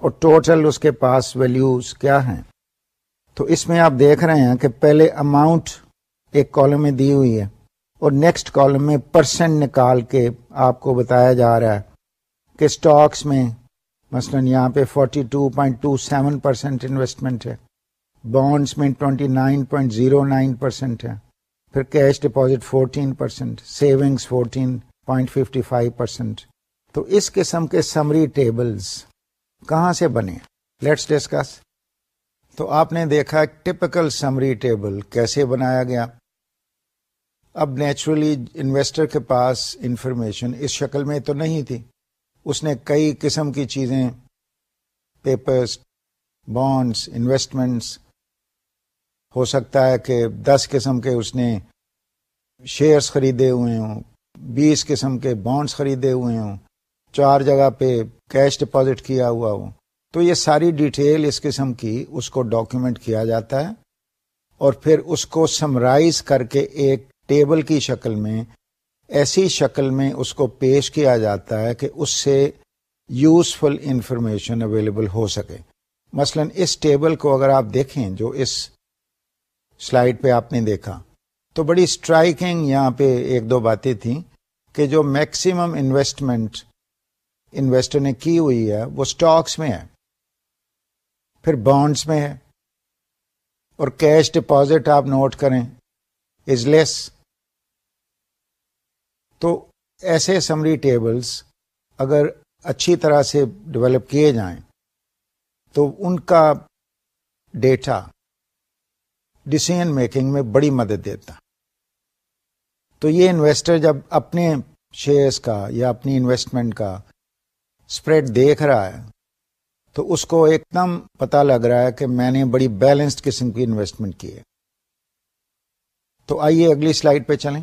اور ٹوٹل اس کے پاس ویلوز کیا ہیں؟ تو اس میں آپ دیکھ رہے ہیں کہ پہلے اماؤنٹ ایک کالم میں دی ہوئی ہے، اور نیکسٹ کالم میں پرسنٹ نکال کے آپ کو بتایا جا رہا ہے کہ اسٹاکس میں مثلا یہاں پہ 42.27 پرسینٹ انویسٹمنٹ ہے بانڈس میں 29.09 پرسینٹ ہے۔ پھر cash deposit fourteen percent savings fourteen point fifty five percent تو اس قسم کے سمری ٹیبلز کہاں سے بنے؟ لیٹس ڈسکس تو آپ نے دیکھا ٹپکل سمری ٹیبل کیسے بنایا گیا؟ اب نیچرلی انویسٹر کے پاس انفارمیشن اس شکل میں تو نہیں تھی. اس نے کئی قسم کی چیزیں پیپرس بانڈس انویسٹمنٹس ہو سکتا ہے کہ دس قسم کے اس نے شیئرس خریدے ہوئے ہوں، بیس قسم کے بانڈس خریدے ہوئے ہوں، چار جگہ پہ کیش ڈپازٹ کیا ہوا ہو۔ تو یہ ساری ڈیٹیل اس قسم کی اس کو ڈاکیومنٹ کیا جاتا ہے اور پھر اس کو سمرائز کر کے ایک ٹیبل کی شکل میں، ایسی شکل میں اس کو پیش کیا جاتا ہے کہ اس سے یوزفل انفارمیشن اویلیبل ہو سکے۔ مثلا اس ٹیبل کو اگر آپ دیکھیں جو اس سلائڈ پہ آپ نے دیکھا۔ تو بڑی اسٹرائکنگ یہاں پہ ایک دو باتیں تھیں کہ جو میکسیمم انویسٹمنٹ انویسٹر نے کی ہوئی ہے، وہ اسٹاکس میں ہے، پھر بانڈس میں ہے۔ اور کیش ڈپازٹ آپ نوٹ کریں از لیس تو ایسے سمری ٹیبلز اگر اچھی طرح سے ڈیولپ کیے جائیں، تو ان کا ڈیٹا ڈسیزن میکنگ میں بڑی مدد دیتا تو یہ انویسٹر جب اپنے شیئرس کا یا اپنی انویسٹمنٹ کا اسپریڈ دیکھ رہا ہے، تو اس کو ایک دم پتا لگ رہا ہے کہ میں نے بڑی بیلنسڈ قسم کی انویسٹمنٹ کی ہے۔ تو آئیے اگلی سلائڈ پہ چلیں۔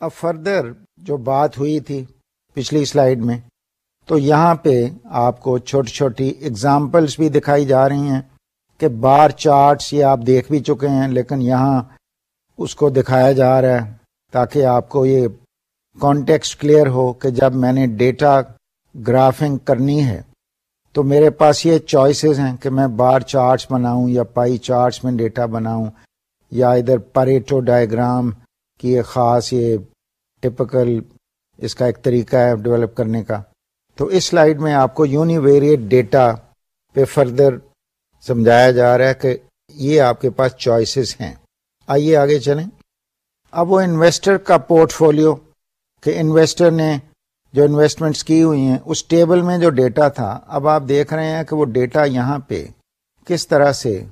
اب فردر جو بات ہوئی تھی پچھلی سلائڈ میں، تو یہاں پہ آپ کو چھوٹی چھوٹی اگزامپلس بھی دکھائی جا رہی ہیں۔ کہ بار چارٹس یہ آپ دیکھ بھی چکے ہیں، لیکن یہاں اس کو دکھایا جا رہا ہے تاکہ آپ کو یہ کانٹیکسٹ کلیئر ہو کہ جب میں نے ڈیٹا گرافنگ کرنی ہے، تو میرے پاس یہ چوائسیز ہیں کہ میں بار چارٹس بناؤں یا پائی چارٹس میں ڈیٹا بناؤں یا ادھر پریٹو ڈائیگرام کی ایک خاص یہ ٹپکل اس کا ایک طریقہ ہے ڈیولپ کرنے کا۔ تو اس سلائیڈ میں آپ کو یونیویریٹ ڈیٹا پہ فردر سمجھایا جا رہا ہے کہ یہ آپ کے پاس چوائسیز ہیں۔ آئیے آگے چلیں۔ اب وہ انویسٹر کا پورٹ فولو کہ انویسٹر نے جو انویسٹمنٹس کی ہوئی ہیں، اس ٹیبل میں جو ڈیٹا تھا، اب آپ دیکھ رہے ہیں کہ وہ ڈیٹا یہاں پہ کس طرح سے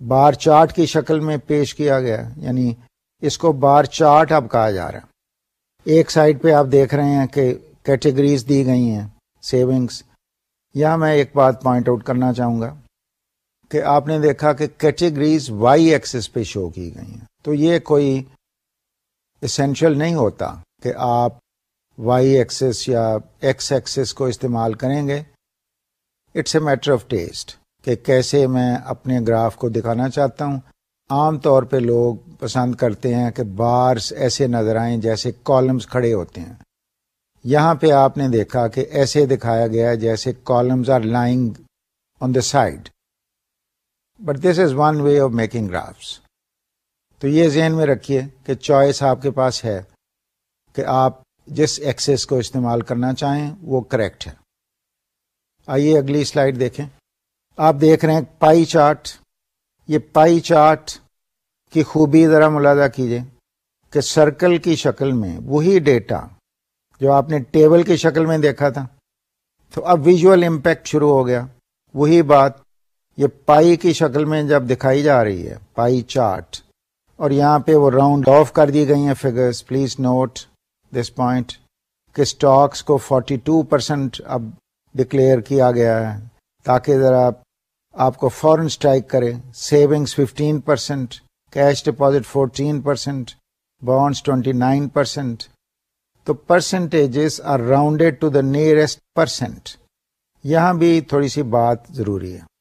بار چارٹ کی شکل میں پیش کیا گیا یعنی اس کو بار چارٹ اب کہا جا رہا ہے۔ ایک سائڈ پہ آپ دیکھ رہے ہیں کہ کیٹیگریز دی گئی ہیں سیونگس یا میں ایک بات پوائنٹ آؤٹ کرنا چاہوں گا۔ کہ آپ نے دیکھا کہ کیٹیگریز وائی ایکسس پہ شو کی گئی ہیں۔ تو یہ کوئی اسینشل نہیں ہوتا کہ آپ وائی ایکسس یا ایکس ایکسس کو استعمال کریں گے۔ It's a matter of taste کہ کیسے میں اپنے گراف کو دکھانا چاہتا ہوں۔ عام طور پہ لوگ پسند کرتے ہیں کہ بارس ایسے نظر آئیں جیسے کالمز کھڑے ہوتے ہیں۔ یہاں پہ آپ نے دیکھا کہ ایسے دکھایا گیا جیسے columns are lying on the side but this is one way of making graphs تو یہ ذہن میں رکھیے کہ چوائس آپ کے پاس ہے کہ آپ جس ایکسس کو استعمال کرنا چاہیں وہ کریکٹ ہے۔ آئیے اگلی سلائڈ دیکھیں۔ آپ دیکھ رہے ہیں پائی چارٹ یہ پائی چارٹ کی خوبی ذرا ملازہ کیجیے کہ سرکل کی شکل میں وہی ڈیٹا جو آپ نے ٹیبل کی شکل میں دیکھا تھا۔ تو اب ویژل امپیکٹ شروع ہو گیا۔ وہی بات یہ پائی کی شکل میں جب دکھائی جا رہی ہے، پائی چارٹ، اور یہاں پہ وہ راؤنڈ آف کر دی گئی ہیں figures please note this point کہ اسٹاکس کو 42 ٹو پرسینٹ اب ڈکلیئر کیا گیا ہے تاکہ ذرا آپ کو فورن اسٹرائک کرے savings 15 percent cash deposit 14 percent bonds 29 nine percent تو percentages are rounded to the nearest percent یہاں بھی تھوڑی سی بات ضروری ہے۔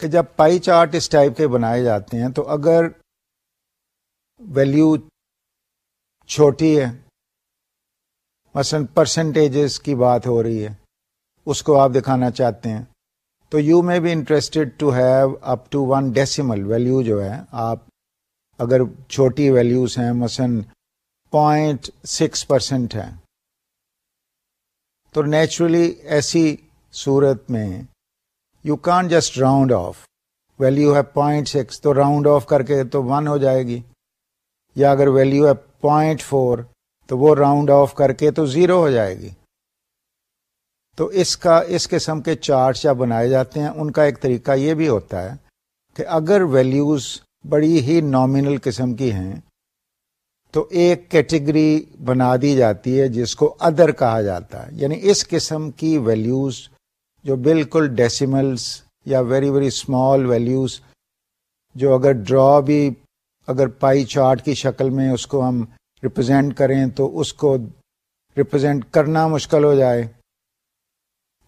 کہ جب پائی چارٹ اس ٹائپ کے بنائے جاتے ہیں تو اگر ویلو چھوٹی ہے، مثلا پرسنٹیجز کی بات ہو رہی ہے، اس کو آپ دکھانا چاہتے ہیں، تو you may be interested to have up to one decimal value جو ہے، آپ اگر چھوٹی ویلوز ہیں، مثلا پوائنٹ سکس پرسینٹ ہے۔ تو نیچرلی ایسی صورت میں you can just round off value ہے پوائنٹ سکس تو راؤنڈ آف کر کے تو ون ہو جائے گی. یا اگر ویلو ہے پوائنٹ فور تو وہ راؤنڈ آف کر کے تو زیرو ہو جائے گی. تو اس کا، اس قسم کے چارٹ جب بنائے جاتے ہیں، ان کا ایک طریقہ یہ بھی ہوتا ہے کہ اگر ویلیوز بڑی ہی نامنل قسم کی ہیں، تو ایک کیٹیگری بنا دی جاتی ہے جس کو ادر کہا جاتا ہے. یعنی اس قسم کی ویلیوز جو بالکل ڈیسیملس یا ویری ویری اسمال ویلیوز جو اگر ڈرا بھی اگر پائی چارٹ کی شکل میں اس کو ہم ریپرزینٹ کریں تو اس کو ریپرزینٹ کرنا مشکل ہو جائے۔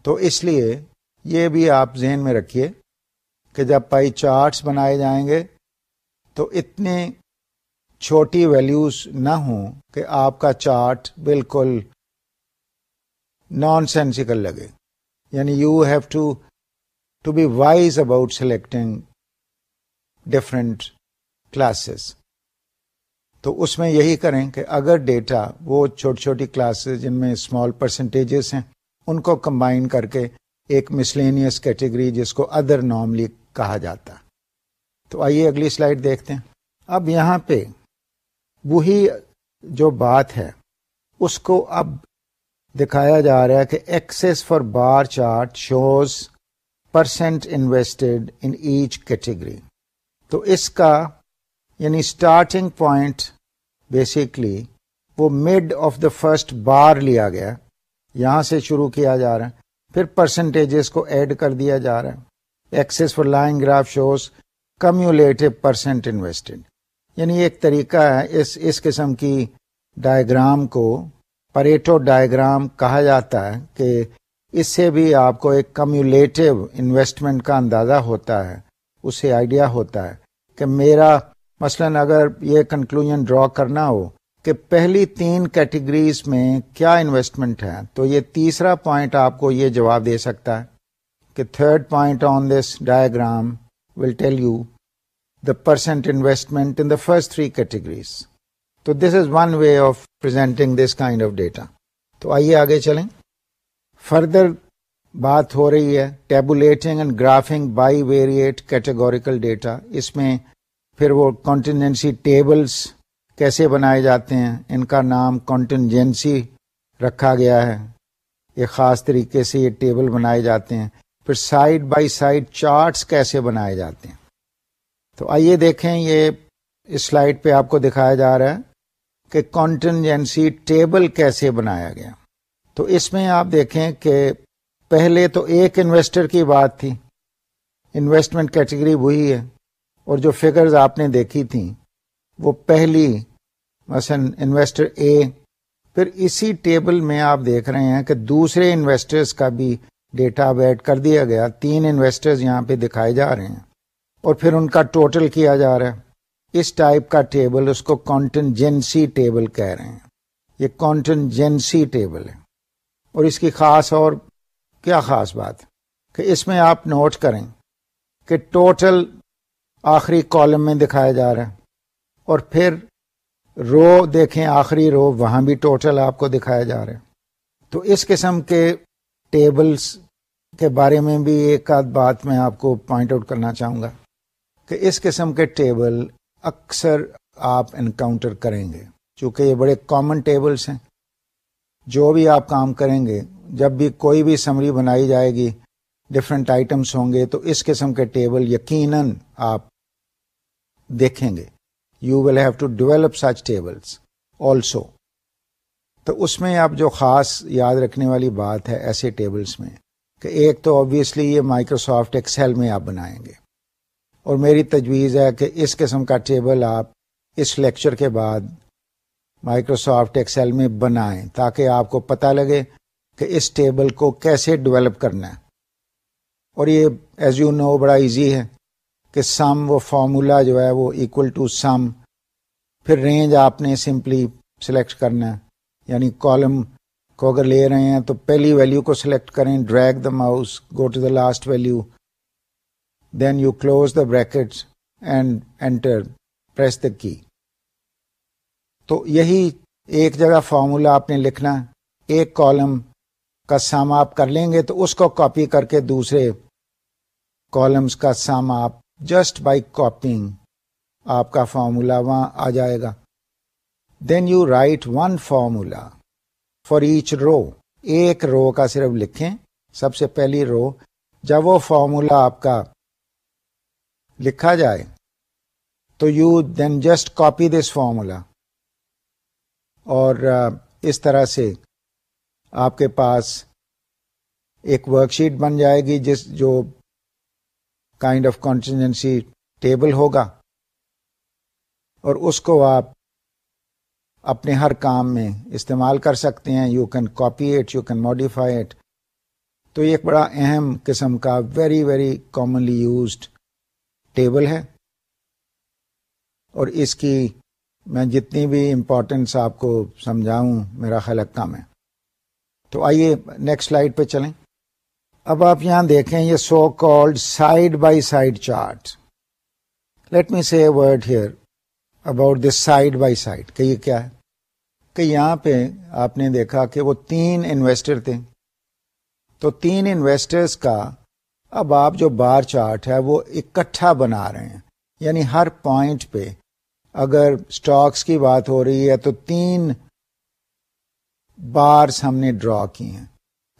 تو اس لیے یہ بھی آپ ذہن میں رکھیے کہ جب پائی چارٹس بنائے جائیں گے تو اتنے چھوٹی ویلیوز نہ ہوں کہ آپ کا چارٹ بالکل نان سینسیکل لگے۔ یعنی you have to to be wise about selecting different classes تو اس میں یہی کریں کہ اگر ڈیٹا وہ چھوٹی چھوٹی کلاسز جن میں اسمال پرسنٹیجز ہیں، ان کو کمبائن کر کے ایک مسلینئس کیٹیگری جس کو ادر نارملی کہا جاتا۔ تو آئیے اگلی سلائڈ دیکھتے ہیں۔ اب یہاں پہ وہی جو بات ہے، اس کو اب دکھایا جا رہا ہے کہ axis for bar chart shows percent invested in each category تو اس کا یعنی اسٹارٹنگ پوائنٹ بیسکلی وہ mid of the first bar لیا گیا. یہاں سے شروع کیا جا رہا ہے. پھر پرسنٹیجز کو ایڈ کر دیا جا رہا ہے. Axis for line graph shows cumulative percent invested یعنی ایک طریقہ ہے اس اس قسم کی ڈائگرام کو پریٹو ڈائگرام کہا جاتا ہے کہ اس سے بھی آپ کو ایک کمیولیٹو انویسٹمنٹ کا اندازہ ہوتا ہے، اسے آئیڈیا ہوتا ہے کہ میرا مثلا اگر یہ کنکلوژن ڈرا کرنا ہو کہ پہلی تین کیٹیگریز میں کیا انویسٹمنٹ ہے، تو یہ تیسرا پوائنٹ آپ کو یہ جواب دے سکتا ہے کہ third point on this diagram will tell you the percent investment in the first three categories تو this is one way of presenting this kind of data تو آئیے آگے چلیں۔ فردر بات ہو رہی ہے، tabulating and graphing bivariate categorical data اس میں پھر وہ کانٹینجنسی ٹیبلز کیسے بنائے جاتے ہیں، ان کا نام کانٹینجنسی رکھا گیا ہے۔ ایک خاص طریقے سے یہ ٹیبل بنائے جاتے ہیں۔ پھر سائڈ بائی سائڈ چارٹس کیسے بنائے جاتے ہیں۔ تو آئیے دیکھیں، یہ اس سلائڈ پہ آپ کو دکھایا جا رہا ہے۔ کہ کانٹینجنسی ٹیبل کیسے بنایا گیا۔ تو اس میں آپ دیکھیں کہ پہلے تو ایک انویسٹر کی بات تھی۔ انویسٹمنٹ کیٹیگری وہی ہے۔ اور جو فگرز آپ نے دیکھی تھیں، وہ پہلی، مثلا انویسٹر اے پھر اسی ٹیبل میں آپ دیکھ رہے ہیں کہ دوسرے انویسٹرز کا بھی ڈیٹا اب ایڈ کر دیا گیا۔ تین انویسٹرز یہاں پہ دکھائے جا رہے ہیں۔ اور پھر ان کا ٹوٹل کیا جا رہا ہے۔ اس ٹائپ کا ٹیبل اس کو کانٹنجنسی ٹیبل کہہ رہے ہیں۔ یہ کانٹنجنسی ٹیبل ہے۔ اور اس کی خاص اور کیا خاص بات؟ کہ اس میں آپ نوٹ کریں کہ ٹوٹل آخری کالم میں دکھایا جا رہا ہے۔ اور پھر رو دیکھیں، آخری رو وہاں بھی ٹوٹل آپ کو دکھایا جا رہا ہے۔ تو اس قسم کے ٹیبلز کے بارے میں بھی ایک آدھ بات میں آپ کو پوائنٹ آؤٹ کرنا چاہوں گا کہ اس قسم کے ٹیبل اکثر آپ انکاؤنٹر کریں گے۔ چونکہ یہ بڑے کامن ٹیبلز ہیں۔ جو بھی آپ کام کریں گے، جب بھی کوئی بھی سمری بنائی جائے گی ڈفرینٹ آئٹمس ہوں گے، تو اس قسم کے ٹیبل یقیناً آپ دیکھیں گے۔ You will have to develop such tables also تو اس میں آپ جو خاص یاد رکھنے والی بات ہے، ایسے ٹیبلس میں کہ ایک تو آبویسلی یہ مائکروسافٹ ایکسل میں آپ بنائیں گے۔ اور میری تجویز ہے کہ اس قسم کا ٹیبل آپ اس لیکچر کے بعد مائکروسافٹ ایکسل میں بنائیں تاکہ آپ کو پتا لگے کہ اس ٹیبل کو کیسے ڈیولپ کرنا ہے۔ اور یہ ایز یو نو بڑا ایزی ہے کہ سم وہ فارمولا جو ہے وہ اکول ٹو سم پھر رینج آپ نے سمپلی سلیکٹ کرنا ہے۔ یعنی کالم کو اگر لے رہے ہیں تو پہلی ویلو کو سلیکٹ کریں drag the mouse go to the last value then you close the bracket and enter press the key تو یہی ایک جگہ فارمولا آپ نے لکھنا، ایک کالم کا سام آپ کر لیں گے تو اس کو کاپی کر کے دوسرے کالمس کا سام آپ جسٹ بائی کاپنگ آپ کا فارمولا وہاں آ جائے گا۔ Then you write one formula for each row ایک رو کا صرف لکھیں۔ سب سے پہلی رو جب وہ فارمولا آپ کا لکھا جائے تو you then just copy this formula اور اس طرح سے آپ کے پاس ایک ورک شیٹ بن جائے گی جس جو کائنڈ آف کانٹینجنسی ٹیبل ہوگا اور اس کو آپ اپنے ہر کام میں استعمال کر سکتے ہیں۔ You can copy it you can modify it تو یہ ایک بڑا اہم قسم کا very very commonly used table ہے اور اس کی میں جتنی بھی امپورٹینس آپ کو سمجھاؤں، میرا خیال کم ہے۔ تو آئیے نیکسٹ سلائڈ پہ چلیں۔ اب آپ یہاں دیکھیں، یہ so called side by side chart let me say word here about this side by side کہ یہ کیا ہے؟ کہ یہاں پہ آپ نے دیکھا کہ وہ تین انویسٹر تھے۔ تو تین انویسٹرز کا اب آپ جو بار چارٹ ہے وہ اکٹھا بنا رہے ہیں۔ یعنی ہر پوائنٹ پہ اگر اسٹاکس کی بات ہو رہی ہے تو تین بارس ہم نے ڈرا کی ہیں۔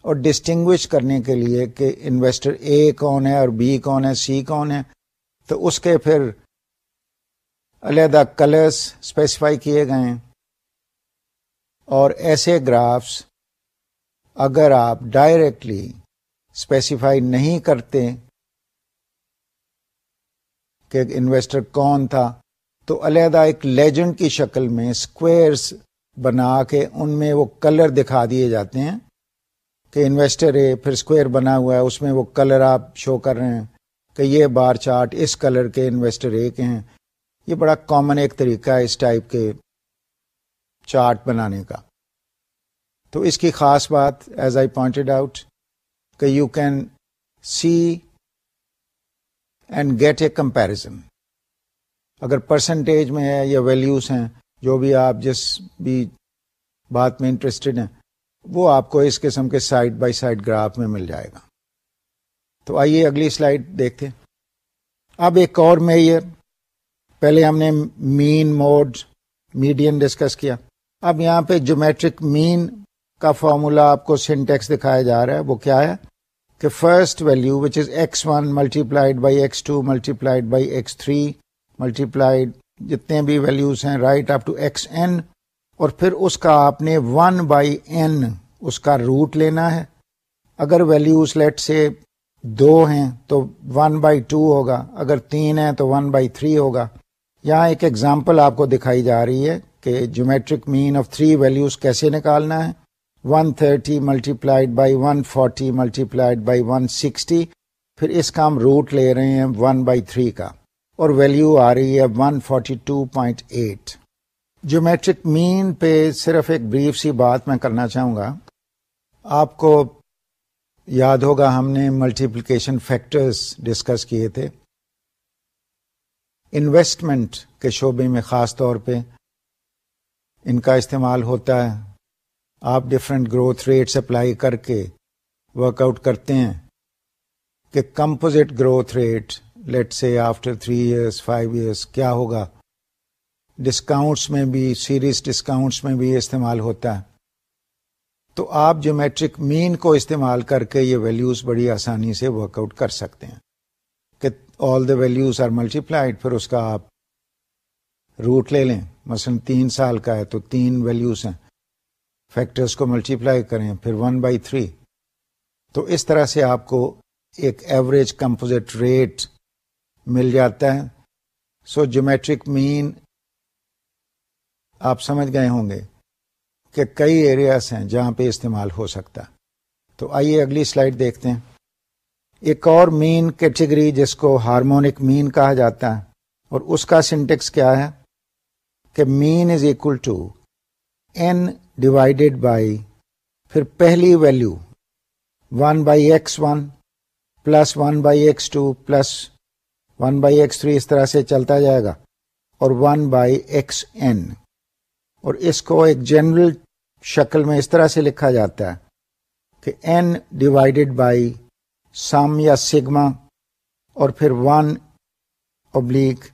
اور ڈسٹنگوش کرنے کے لیے کہ انویسٹر اے کون ہے اور بی کون ہے سی کون ہے، تو اس کے پھر علیحدہ کلرس اسپیسیفائی کیے گئے ہیں۔ اور ایسے گرافس اگر آپ ڈائریکٹلی اسپیسیفائی نہیں کرتے کہ انویسٹر کون تھا، تو علیحدہ ایک لیجنڈ کی شکل میں اسکوئرس بنا کے ان میں وہ کلر دکھا دیے جاتے ہیں کہ انویسٹر اے پھر اسکوئر بنا ہوا ہے، اس میں وہ کلر آپ شو کر رہے ہیں کہ یہ بار چارٹ اس کلر کے انویسٹر اے کے ہیں۔ یہ بڑا کامن ایک طریقہ ہے اس ٹائپ کے چارٹ بنانے کا۔ تو اس کی خاص بات ایز آئی پوائنٹڈ آؤٹ کہ you can see and get a comparison اگر پرسنٹیج میں ہے یا ویلیوز ہیں، جو بھی آپ جس بھی بات میں انٹرسٹڈ ہیں، وہ آپ کو اس قسم کے سائڈ بائی سائڈ گراف میں مل جائے گا۔ تو آئیے اگلی سلائڈ دیکھتے اب ایک اور میئر پہلے ہم نے مین موڈ میڈین ڈسکس کیا۔ اب یہاں پہ جومیٹرک مین کا فارمولا آپ کو سینٹیکس دکھایا جا رہا ہے، وہ کیا ہے؟ کہ first value which is X one multiplied by X two multiplied by X three multiplied جتنے بھی ویلوز ہیں right up to X N اور پھر اس کا آپ نے ون بائی این اس کا روٹ لینا ہے۔ اگر ویلوز لیٹ سے دو ہیں تو ون بائی ٹو ہوگا، اگر تین ہیں تو ون بائی تھری ہوگا۔ یہاں ایک ایگزامپل آپ کو دکھائی جا رہی ہے کہ geometric mean of three values کیسے نکالنا ہے۔ One thirty multiplied by one forty multiplied by one sixty پھر اس کا ہم روٹ لے رہے ہیں ون بائی تھری کا، اور ویلو آ رہی ہے one forty two point eight geometric mean پہ صرف ایک بریف سی بات میں کرنا چاہوں گا۔ آپ کو یاد ہوگا ہم نے ملٹیپلیکیشن فیکٹرز ڈسکس کیے تھے۔ انویسٹمنٹ کے شعبے میں خاص طور پہ ان کا استعمال ہوتا ہے۔ آپ ڈفرینٹ گروتھ ریٹس اپلائی کر کے ورک آؤٹ کرتے ہیں کہ composite growth rate let say after three years five years کیا ہوگا؟ ڈسکاؤنٹس میں بھی سیریز ڈسکاؤنٹس میں بھی استعمال ہوتا ہے۔ تو آپ جومیٹرک مین کو استعمال کر کے یہ ویلیوز بڑی آسانی سے ورک آؤٹ کر سکتے ہیں کہ all the values are multiplied پھر اس کا آپ روٹ لے لیں۔ مثلا تین سال کا ہے تو تین ویلیوز ہیں۔ فیکٹرز کو ملٹی پلائی کریں، پھر ون بائی تھری تو اس طرح سے آپ کو ایک ایوریج کمپوزٹ ریٹ مل جاتا ہے۔ سو جومیٹرک مین آپ سمجھ گئے ہوں گے کہ کئی ایریاز ہیں جہاں پہ استعمال ہو سکتا۔ تو آئیے اگلی سلائڈ دیکھتے ہیں۔ ایک اور مین کیٹیگری جس کو ہارمونک مین کہا جاتا ہے، اور اس کا سنٹیکس کیا ہے کہ mean is equal to N divided by پھر پہلی value one by X one plus one by X two plus one by X three اس طرح سے چلتا جائے گا، اور ون بائی ایکس این اور اس کو ایک جنرل شکل میں اس طرح سے لکھا جاتا ہے کہ این ڈیوائڈیڈ بائی سم یا سگما اور پھر ون ابلیک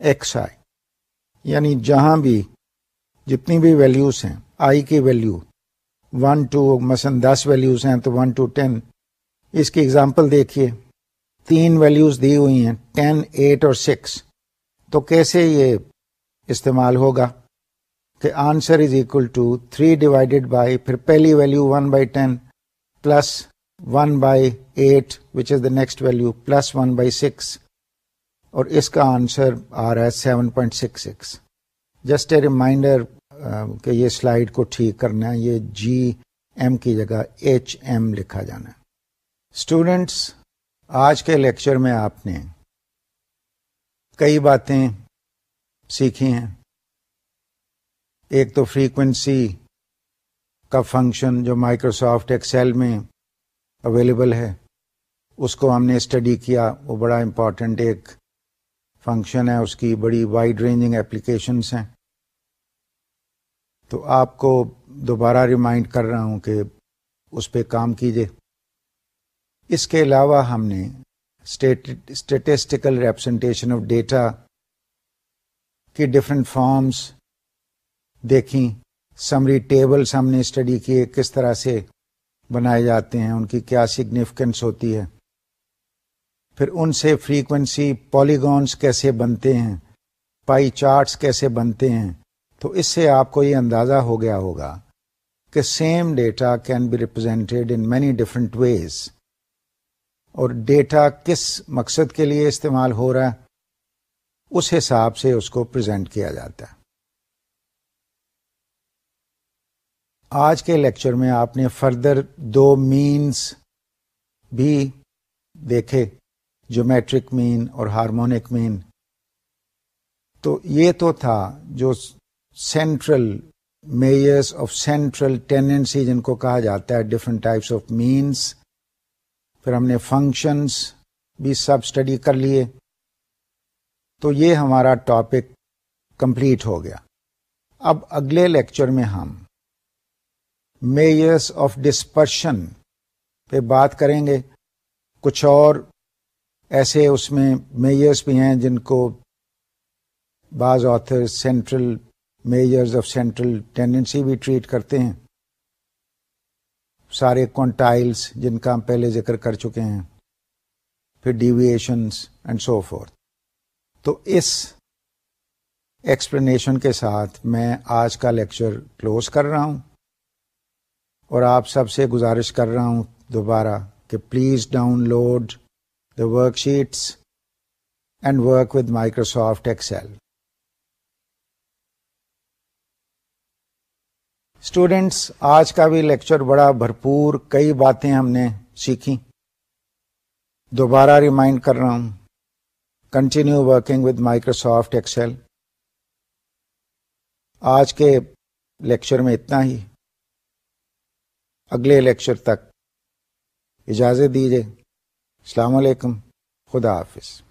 ایکس آئی یعنی جہاں بھی جتنی بھی ویلیوز ہیں۔ آئی کی ویلیو۔ ون ٹو مثلاً دس ویلیوز ہیں تو ون ٹو ٹین۔ اس کی اگزامپل دیکھیے۔ تین ویلیوز دی ہوئی ہیں، ٹین، ایٹ اور سکس۔ تو کیسے یہ استعمال ہوگا؟ کہ answer is equal to three divided by پھر پہلی value one by ten plus one by eight which is the next value plus one by six اور اس کا آنسر آ رہا ہے seven point six six just a reminder کہ یہ سلائڈ کو ٹھیک کرنا ہے، یہ جی ایم کی جگہ ایچ ایم لکھا جانا ہے۔ اسٹوڈینٹس آج کے لیکچر میں آپ نے کئی باتیں سیکھی ہیں۔ ایک تو فریکوینسی کا فنکشن جو مائکروسافٹ ایکسل میں اویلیبل ہے، اس کو ہم نے اسٹڈی کیا۔ وہ بڑا امپورٹنٹ ایک فنکشن ہے۔ اس کی بڑی وائڈ رینجنگ اپلیکیشنس ہیں۔ تو آپ کو دوبارہ ریمائنڈ کر رہا ہوں کہ اس پہ کام کیجیے اس کے علاوہ ہم نے اسٹیٹسٹیکل ریپرزنٹیشن آف ڈیٹا کی ڈفرینٹ فارمس دیکھیں۔ سمری ٹیبلس ہم نے اسٹڈی کیے، کس طرح سے بنائے جاتے ہیں، ان کی کیا سگنیفیکینس ہوتی ہے۔ پھر ان سے فریکوینسی پالیگونس کیسے بنتے ہیں پائی چارٹس کیسے بنتے ہیں۔ تو اس سے آپ کو یہ اندازہ ہو گیا ہوگا کہ same data can be represented in many different ways اور ڈیٹا کس مقصد کے لیے استعمال ہو رہا ہے، اس حساب سے اس کو پرزینٹ کیا جاتا ہے۔ آج کے لیکچر میں آپ نے فردر دو مینس بھی دیکھے جومیٹرک مین اور ہارمونک مین تو یہ تو تھا جو central measures of central tendency جن کو کہا جاتا ہے ڈفرنٹ ٹائپس آف مینس پھر ہم نے فنکشنس بھی سب اسٹڈی کر لیے۔ تو یہ ہمارا ٹاپک کمپلیٹ ہو گیا۔ اب اگلے لیکچر میں ہم میئرس آف ڈسپرشن پہ بات کریں گے۔ کچھ اور ایسے اس میں میئرس بھی ہیں جن کو بعض author central measures of central tendency بھی ٹریٹ کرتے ہیں۔ سارے کونٹائلس جن کا ہم پہلے ذکر کر چکے ہیں۔ پھر ڈیویشنس اینڈ سو فورتھ تو اس ایکسپلینیشن کے ساتھ میں آج کا لیکچر کلوز کر رہا ہوں۔ اور آپ سب سے گزارش کر رہا ہوں دوبارہ کہ please download the worksheets and work with Microsoft Excel students آج کا بھی لیکچر بڑا بھرپور، کئی باتیں ہم نے سیکھی دوبارہ ریمائنڈ کر رہا ہوں۔ Continue working with Microsoft Excel آج کے لیکچر میں اتنا ہی۔ اگلے لیکچر تک۔ اجازت دیجیے السلام علیکم۔ خدا حافظ۔